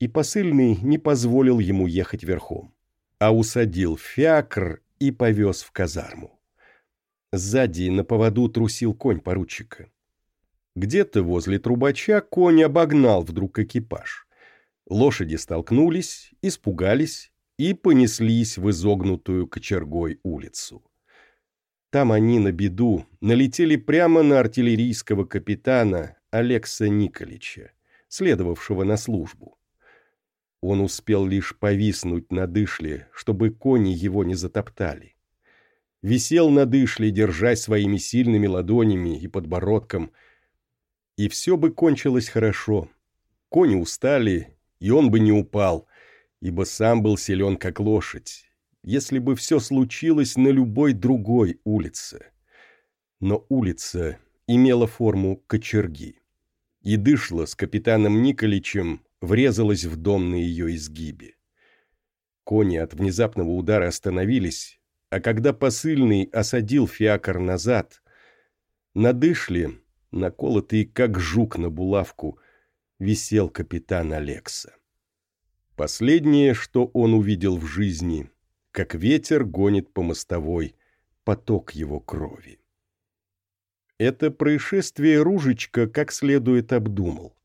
и посыльный не позволил ему ехать верхом, а усадил фиакр и повез в казарму. Сзади на поводу трусил конь поручика. Где-то возле трубача конь обогнал вдруг экипаж. Лошади столкнулись, испугались и понеслись в изогнутую кочергой улицу. Там они на беду налетели прямо на артиллерийского капитана Алекса Николича, следовавшего на службу. Он успел лишь повиснуть на дышле, чтобы кони его не затоптали. Висел на дышле, держась своими сильными ладонями и подбородком. И все бы кончилось хорошо. Кони устали, и он бы не упал, ибо сам был силен как лошадь, если бы все случилось на любой другой улице. Но улица имела форму кочерги. И дышла с капитаном Николичем врезалась в дом на ее изгибе. Кони от внезапного удара остановились, а когда посыльный осадил фиакр назад, на дышле, наколотый как жук на булавку, висел капитан Алекса. Последнее, что он увидел в жизни, как ветер гонит по мостовой поток его крови. Это происшествие Ружечка как следует обдумал.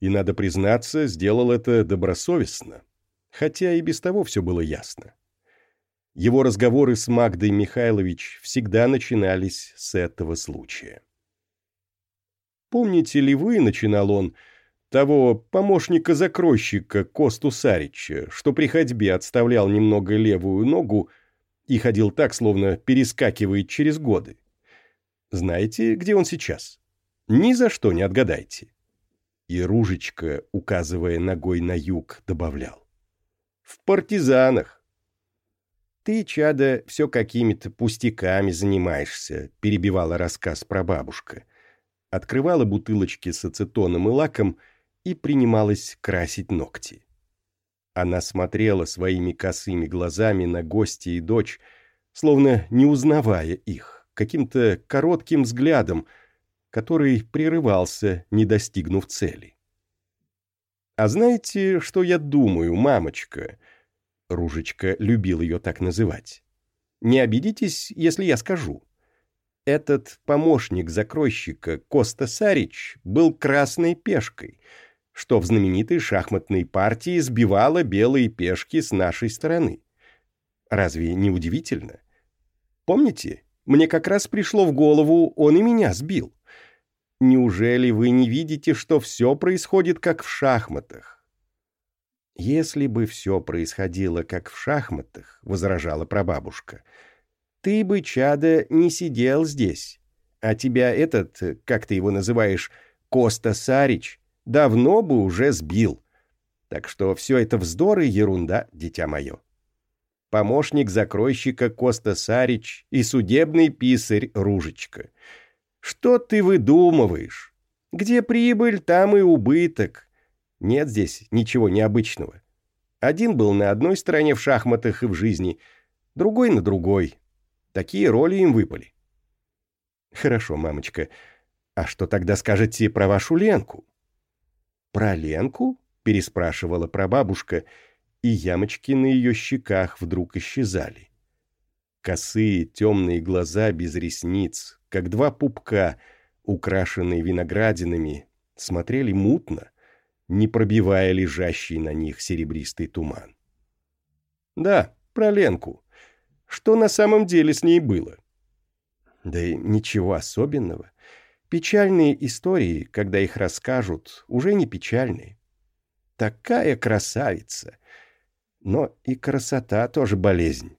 И, надо признаться, сделал это добросовестно, хотя и без того все было ясно. Его разговоры с Магдой Михайлович всегда начинались с этого случая. «Помните ли вы, — начинал он, — того помощника-закройщика Косту Сарича, что при ходьбе отставлял немного левую ногу и ходил так, словно перескакивает через годы. Знаете, где он сейчас? Ни за что не отгадайте. И Ружечка, указывая ногой на юг, добавлял. В партизанах. Ты, чада, все какими-то пустяками занимаешься, перебивала рассказ про бабушка. Открывала бутылочки с ацетоном и лаком — и принималась красить ногти. Она смотрела своими косыми глазами на гостя и дочь, словно не узнавая их, каким-то коротким взглядом, который прерывался, не достигнув цели. «А знаете, что я думаю, мамочка?» Ружечка любил ее так называть. «Не обидитесь, если я скажу. Этот помощник закройщика Коста Сарич был красной пешкой — что в знаменитой шахматной партии сбивало белые пешки с нашей стороны. Разве не удивительно? Помните, мне как раз пришло в голову, он и меня сбил. Неужели вы не видите, что все происходит как в шахматах? Если бы все происходило как в шахматах, возражала прабабушка, ты бы, чада, не сидел здесь, а тебя этот, как ты его называешь, Коста Сарич, давно бы уже сбил. Так что все это вздор и ерунда, дитя мое. Помощник закройщика Коста Сарич и судебный писарь Ружечка. Что ты выдумываешь? Где прибыль, там и убыток. Нет здесь ничего необычного. Один был на одной стороне в шахматах и в жизни, другой на другой. Такие роли им выпали. Хорошо, мамочка. А что тогда скажете про вашу Ленку? «Про Ленку?» — переспрашивала прабабушка, и ямочки на ее щеках вдруг исчезали. Косые темные глаза без ресниц, как два пупка, украшенные виноградинами, смотрели мутно, не пробивая лежащий на них серебристый туман. «Да, про Ленку. Что на самом деле с ней было?» «Да и ничего особенного. Печальные истории, когда их расскажут, уже не печальные. Такая красавица! Но и красота тоже болезнь.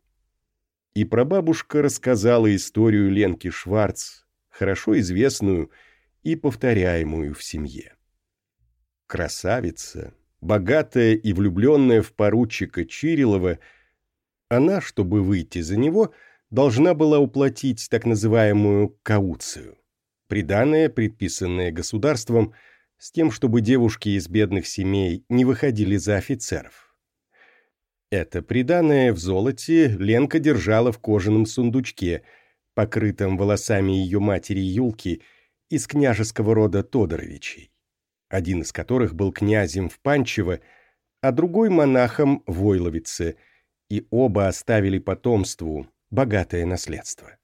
И прабабушка рассказала историю Ленки Шварц, хорошо известную и повторяемую в семье. Красавица, богатая и влюбленная в поручика Чирилова, она, чтобы выйти за него, должна была уплатить так называемую кауцию приданное, предписанное государством, с тем, чтобы девушки из бедных семей не выходили за офицеров. Это приданное в золоте Ленка держала в кожаном сундучке, покрытом волосами ее матери Юлки из княжеского рода Тодоровичей, один из которых был князем в Панчево, а другой монахом в Войловице, и оба оставили потомству богатое наследство.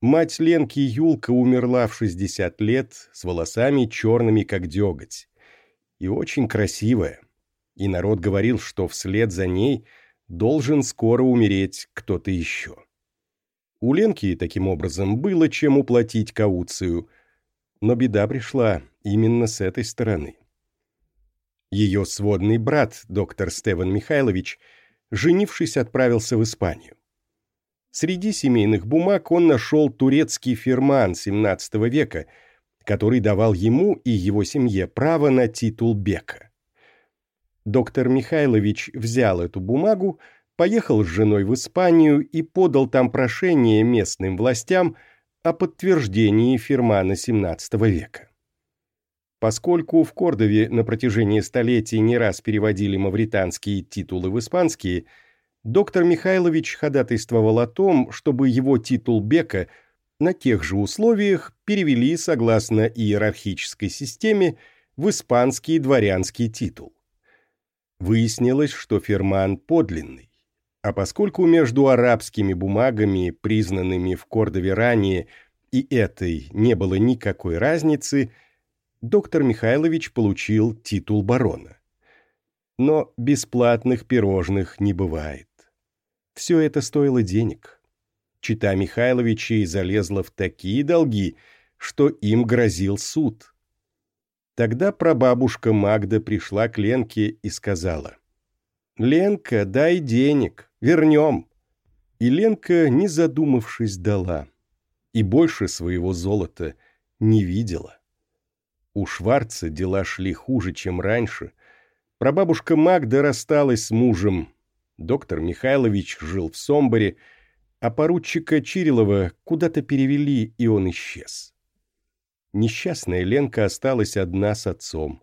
Мать Ленки Юлка умерла в 60 лет с волосами черными, как деготь, и очень красивая, и народ говорил, что вслед за ней должен скоро умереть кто-то еще. У Ленки, таким образом, было чем уплатить кауцию, но беда пришла именно с этой стороны. Ее сводный брат, доктор Стеван Михайлович, женившись, отправился в Испанию. Среди семейных бумаг он нашел турецкий фирман XVII века, который давал ему и его семье право на титул бека. Доктор Михайлович взял эту бумагу, поехал с женой в Испанию и подал там прошение местным властям о подтверждении фирмана XVII века. Поскольку в Кордове на протяжении столетий не раз переводили мавританские титулы в испанские, доктор Михайлович ходатайствовал о том, чтобы его титул Бека на тех же условиях перевели согласно иерархической системе в испанский дворянский титул. Выяснилось, что ферман подлинный. А поскольку между арабскими бумагами, признанными в Кордове ранее, и этой не было никакой разницы, доктор Михайлович получил титул барона. Но бесплатных пирожных не бывает. Все это стоило денег. Чита Михайловичей залезла в такие долги, что им грозил суд. Тогда прабабушка Магда пришла к Ленке и сказала, «Ленка, дай денег, вернем». И Ленка, не задумавшись, дала. И больше своего золота не видела. У Шварца дела шли хуже, чем раньше. Прабабушка Магда рассталась с мужем. Доктор Михайлович жил в Сомборе, а поручика Чирилова куда-то перевели, и он исчез. Несчастная Ленка осталась одна с отцом.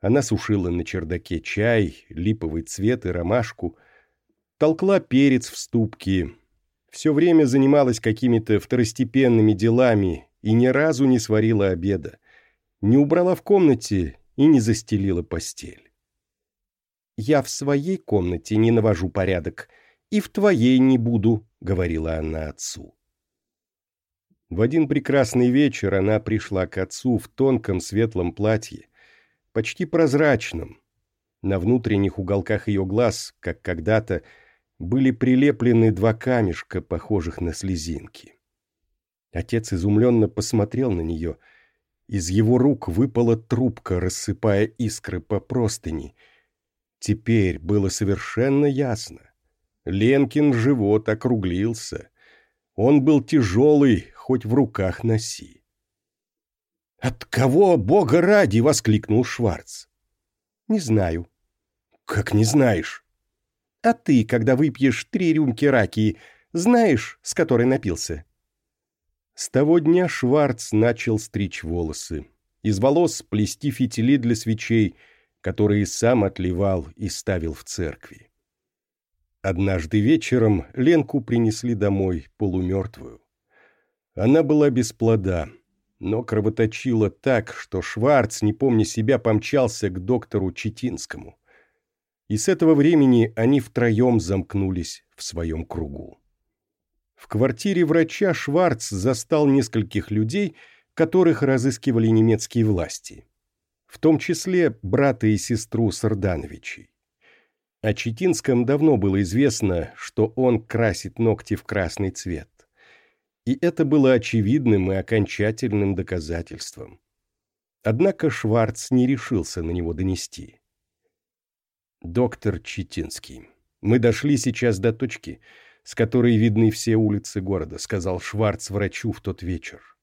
Она сушила на чердаке чай, липовый цвет и ромашку, толкла перец в ступки, все время занималась какими-то второстепенными делами и ни разу не сварила обеда, не убрала в комнате и не застелила постель. «Я в своей комнате не навожу порядок, и в твоей не буду», — говорила она отцу. В один прекрасный вечер она пришла к отцу в тонком светлом платье, почти прозрачном. На внутренних уголках ее глаз, как когда-то, были прилеплены два камешка, похожих на слезинки. Отец изумленно посмотрел на нее. Из его рук выпала трубка, рассыпая искры по простыни. Теперь было совершенно ясно. Ленкин живот округлился. Он был тяжелый, хоть в руках носи. «От кого, бога ради?» — воскликнул Шварц. «Не знаю». «Как не знаешь?» «А ты, когда выпьешь три рюмки раки, знаешь, с которой напился?» С того дня Шварц начал стричь волосы. Из волос плести фитили для свечей, которые сам отливал и ставил в церкви. Однажды вечером Ленку принесли домой полумертвую. Она была без плода, но кровоточила так, что Шварц, не помня себя, помчался к доктору Четинскому. И с этого времени они втроем замкнулись в своем кругу. В квартире врача Шварц застал нескольких людей, которых разыскивали немецкие власти, в том числе брата и сестру Сардановичей. О Четинском давно было известно, что он красит ногти в красный цвет и это было очевидным и окончательным доказательством. Однако Шварц не решился на него донести. «Доктор Читинский, мы дошли сейчас до точки, с которой видны все улицы города», сказал Шварц врачу в тот вечер.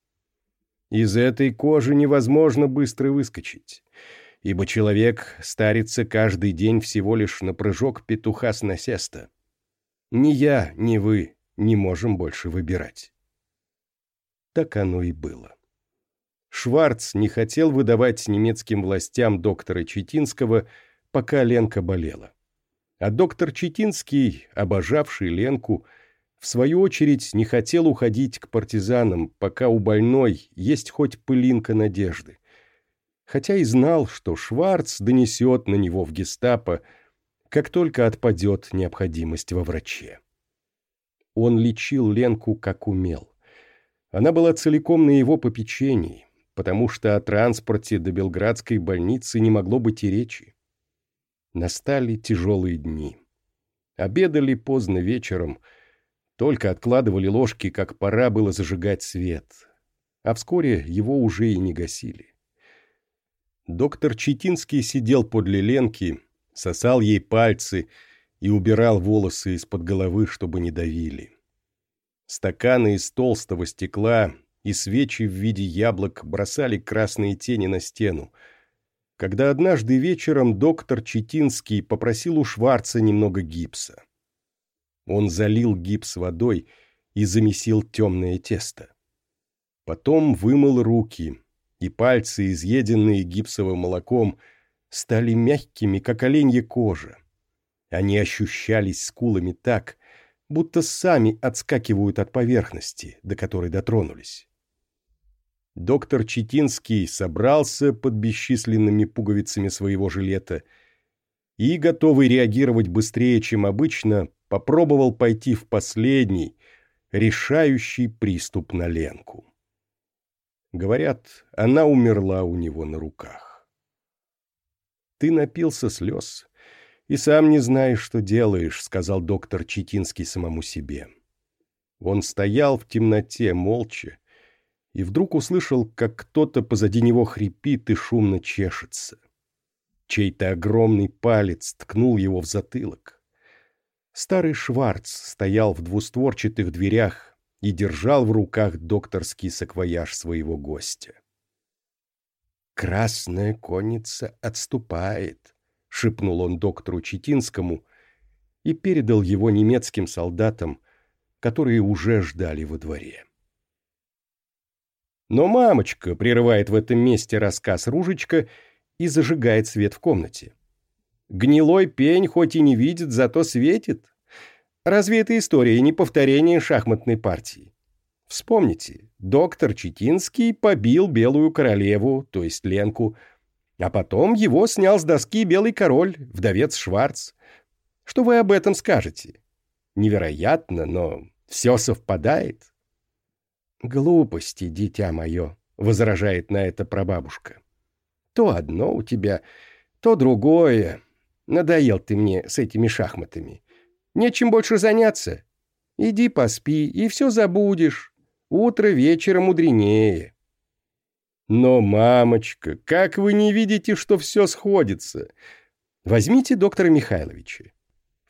«Из этой кожи невозможно быстро выскочить, ибо человек старится каждый день всего лишь на прыжок петуха с насеста. Ни я, ни вы не можем больше выбирать». Так оно и было. Шварц не хотел выдавать немецким властям доктора Четинского, пока Ленка болела. А доктор Четинский, обожавший Ленку, в свою очередь, не хотел уходить к партизанам, пока у больной есть хоть пылинка надежды. Хотя и знал, что Шварц донесет на него в гестапо, как только отпадет необходимость во враче. Он лечил Ленку как умел. Она была целиком на его попечении, потому что о транспорте до Белградской больницы не могло быть и речи. Настали тяжелые дни. Обедали поздно вечером — только откладывали ложки, как пора было зажигать свет. А вскоре его уже и не гасили. Доктор Читинский сидел подле Ленки, сосал ей пальцы и убирал волосы из-под головы, чтобы не давили. Стаканы из толстого стекла и свечи в виде яблок бросали красные тени на стену, когда однажды вечером доктор Читинский попросил у Шварца немного гипса. Он залил гипс водой и замесил темное тесто. Потом вымыл руки, и пальцы, изъеденные гипсовым молоком, стали мягкими, как оленья кожа. Они ощущались скулами так, будто сами отскакивают от поверхности, до которой дотронулись. Доктор Читинский собрался под бесчисленными пуговицами своего жилета и, готовый реагировать быстрее, чем обычно, попробовал пойти в последний, решающий приступ на Ленку. Говорят, она умерла у него на руках. «Ты напился слез и сам не знаешь, что делаешь», — сказал доктор Читинский самому себе. Он стоял в темноте, молча, и вдруг услышал, как кто-то позади него хрипит и шумно чешется. Чей-то огромный палец ткнул его в затылок. Старый Шварц стоял в двустворчатых дверях и держал в руках докторский саквояж своего гостя. «Красная конница отступает», — шепнул он доктору Читинскому и передал его немецким солдатам, которые уже ждали во дворе. Но мамочка прерывает в этом месте рассказ Ружечка и зажигает свет в комнате. Гнилой пень хоть и не видит, зато светит. Разве эта история не повторение шахматной партии? Вспомните, доктор Читинский побил Белую Королеву, то есть Ленку, а потом его снял с доски Белый Король, вдовец Шварц. Что вы об этом скажете? Невероятно, но все совпадает. «Глупости, дитя мое», — возражает на это прабабушка. «То одно у тебя, то другое. Надоел ты мне с этими шахматами. Нечем больше заняться. Иди поспи, и все забудешь. Утро вечера мудренее. Но, мамочка, как вы не видите, что все сходится? Возьмите доктора Михайловича.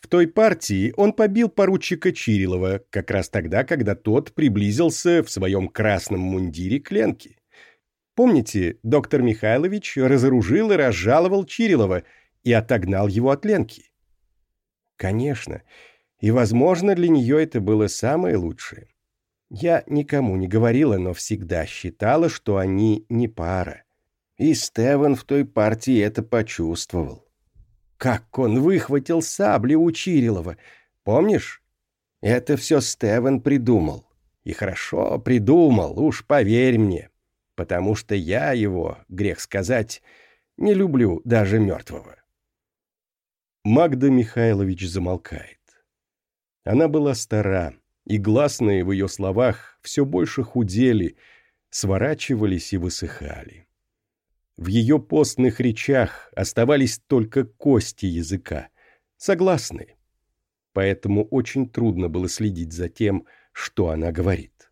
В той партии он побил поручика Чирилова как раз тогда, когда тот приблизился в своем красном мундире к Ленке. Помните, доктор Михайлович разоружил и разжаловал Чирилова – и отогнал его от Ленки. Конечно, и, возможно, для нее это было самое лучшее. Я никому не говорила, но всегда считала, что они не пара. И Стевен в той партии это почувствовал. Как он выхватил сабли у Чирилова, помнишь? Это все Стевен придумал. И хорошо придумал, уж поверь мне. Потому что я его, грех сказать, не люблю даже мертвого. Магда Михайлович замолкает. Она была стара, и гласные в ее словах все больше худели, сворачивались и высыхали. В ее постных речах оставались только кости языка, согласные. Поэтому очень трудно было следить за тем, что она говорит.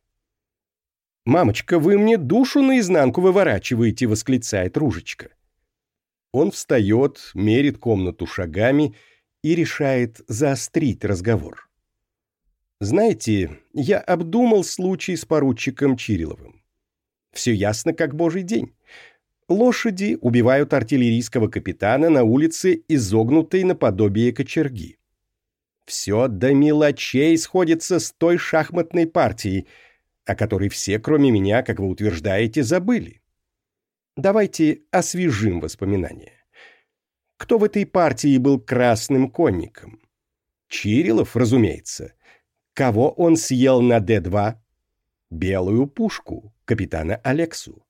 «Мамочка, вы мне душу наизнанку выворачиваете!» — восклицает Ружечка. Он встает, мерит комнату шагами и решает заострить разговор. Знаете, я обдумал случай с поручиком Чириловым. Все ясно, как божий день. Лошади убивают артиллерийского капитана на улице, изогнутой наподобие кочерги. Все до мелочей сходится с той шахматной партией, о которой все, кроме меня, как вы утверждаете, забыли. Давайте освежим воспоминания. Кто в этой партии был красным конником? Чирилов, разумеется. Кого он съел на Д-2? Белую пушку, капитана Алексу.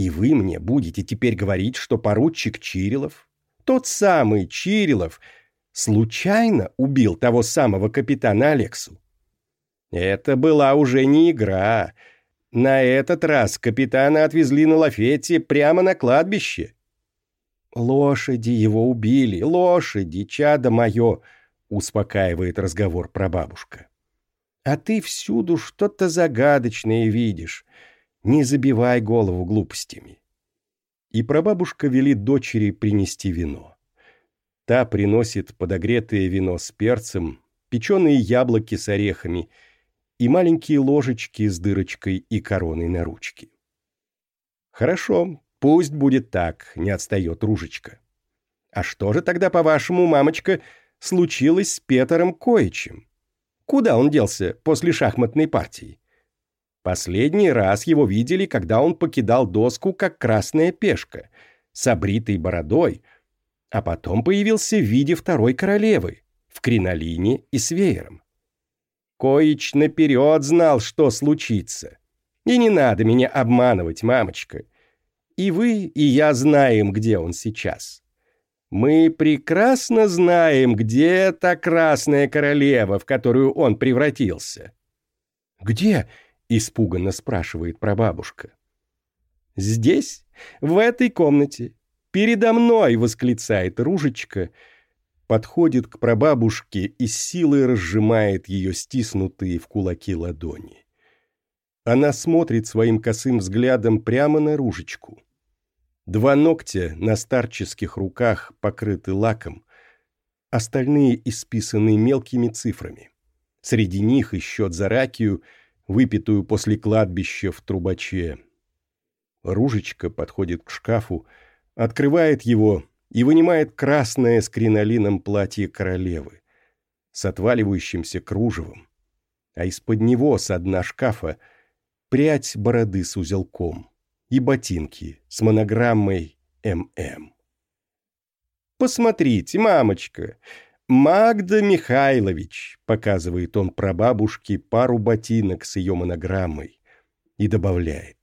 И вы мне будете теперь говорить, что поручик Чирилов, тот самый Чирилов, случайно убил того самого капитана Алексу? Это была уже не игра. На этот раз капитана отвезли на лафете прямо на кладбище. Лошади его убили, лошади, чадо мое, успокаивает разговор прабабушка. А ты всюду что-то загадочное видишь. Не забивай голову глупостями. И прабабушка велит дочери принести вино. Та приносит подогретое вино с перцем, печеные яблоки с орехами и маленькие ложечки с дырочкой и короной на ручке. «Хорошо, пусть будет так», — не отстает Ружечка. «А что же тогда, по-вашему, мамочка, случилось с Петером Коичем? Куда он делся после шахматной партии? Последний раз его видели, когда он покидал доску, как красная пешка, с обритой бородой, а потом появился в виде второй королевы, в кринолине и с веером. Коич наперед знал, что случится. И не надо меня обманывать, мамочка. И вы, и я знаем, где он сейчас. Мы прекрасно знаем, где та красная королева, в которую он превратился. «Где?» Испуганно спрашивает прабабушка. «Здесь, в этой комнате, передо мной!» — восклицает Ружечка, подходит к прабабушке и с силой разжимает ее стиснутые в кулаки ладони. Она смотрит своим косым взглядом прямо на Ружечку. Два ногтя на старческих руках покрыты лаком, остальные исписаны мелкими цифрами. Среди них и счет за ракию — выпитую после кладбища в трубаче. Ружечка подходит к шкафу, открывает его и вынимает красное с кринолином платье королевы с отваливающимся кружевом, а из-под него с дна шкафа прядь бороды с узелком и ботинки с монограммой «ММ». «Посмотрите, мамочка, «Магда Михайлович», — показывает он прабабушке пару ботинок с ее монограммой и добавляет.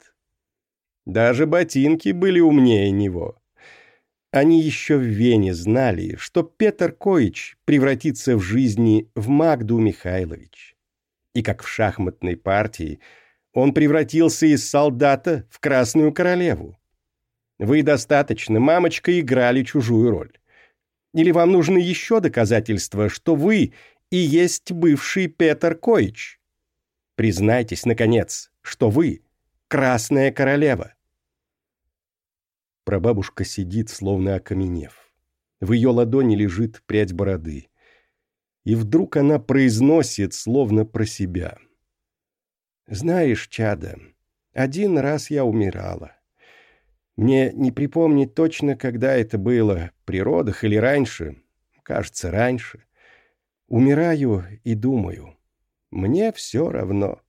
Даже ботинки были умнее него. Они еще в Вене знали, что Петр Коич превратится в жизни в Магду Михайлович. И как в шахматной партии он превратился из солдата в Красную Королеву. Вы достаточно, мамочка, играли чужую роль. Или вам нужны еще доказательства, что вы и есть бывший Петр Коич? Признайтесь, наконец, что вы — Красная Королева. Прабабушка сидит, словно окаменев. В ее ладони лежит прядь бороды. И вдруг она произносит, словно про себя. «Знаешь, чада, один раз я умирала. Мне не припомнить точно, когда это было, при родах или раньше. Кажется, раньше. Умираю и думаю. Мне все равно.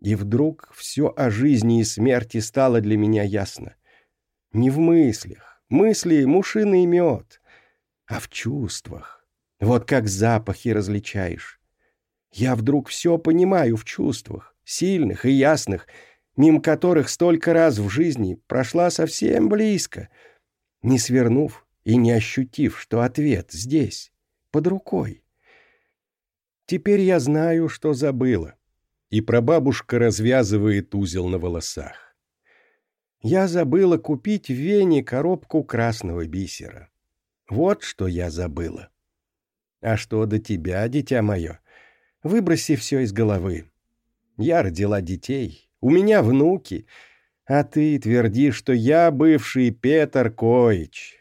И вдруг все о жизни и смерти стало для меня ясно. Не в мыслях. Мысли — мушиный мед. А в чувствах. Вот как запахи различаешь. Я вдруг все понимаю в чувствах, сильных и ясных — мимо которых столько раз в жизни прошла совсем близко, не свернув и не ощутив, что ответ здесь, под рукой. Теперь я знаю, что забыла. И прабабушка развязывает узел на волосах. Я забыла купить в Вене коробку красного бисера. Вот что я забыла. А что до тебя, дитя мое? Выброси все из головы. Я родила детей, у меня внуки, а ты твердишь, что я бывший Петр Коич.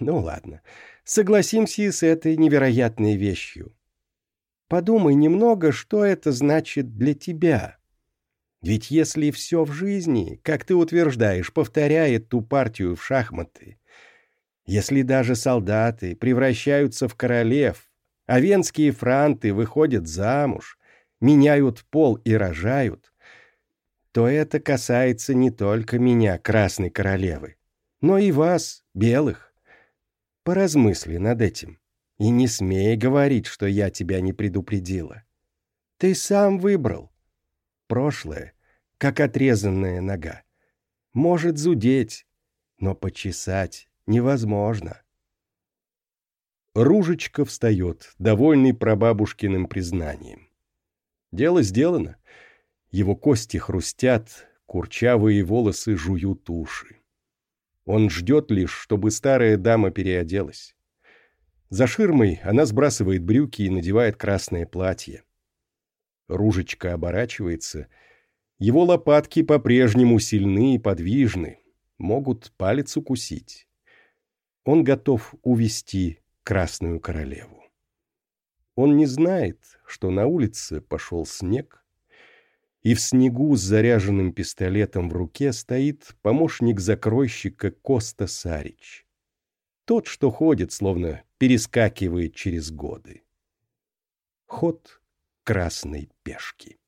Ну ладно, согласимся и с этой невероятной вещью. Подумай немного, что это значит для тебя. Ведь если все в жизни, как ты утверждаешь, повторяет ту партию в шахматы, если даже солдаты превращаются в королев, а венские франты выходят замуж, меняют пол и рожают, то это касается не только меня, Красной Королевы, но и вас, белых. Поразмысли над этим и не смей говорить, что я тебя не предупредила. Ты сам выбрал. Прошлое, как отрезанная нога. Может зудеть, но почесать невозможно. Ружечка встает, довольный прабабушкиным признанием. Дело сделано. Его кости хрустят, курчавые волосы жуют уши. Он ждет лишь, чтобы старая дама переоделась. За ширмой она сбрасывает брюки и надевает красное платье. Ружечка оборачивается. Его лопатки по-прежнему сильны и подвижны, могут палец укусить. Он готов увести Красную Королеву. Он не знает, что на улице пошел снег, и в снегу с заряженным пистолетом в руке стоит помощник закройщика Коста Сарич. Тот, что ходит, словно перескакивает через годы. Ход красной пешки.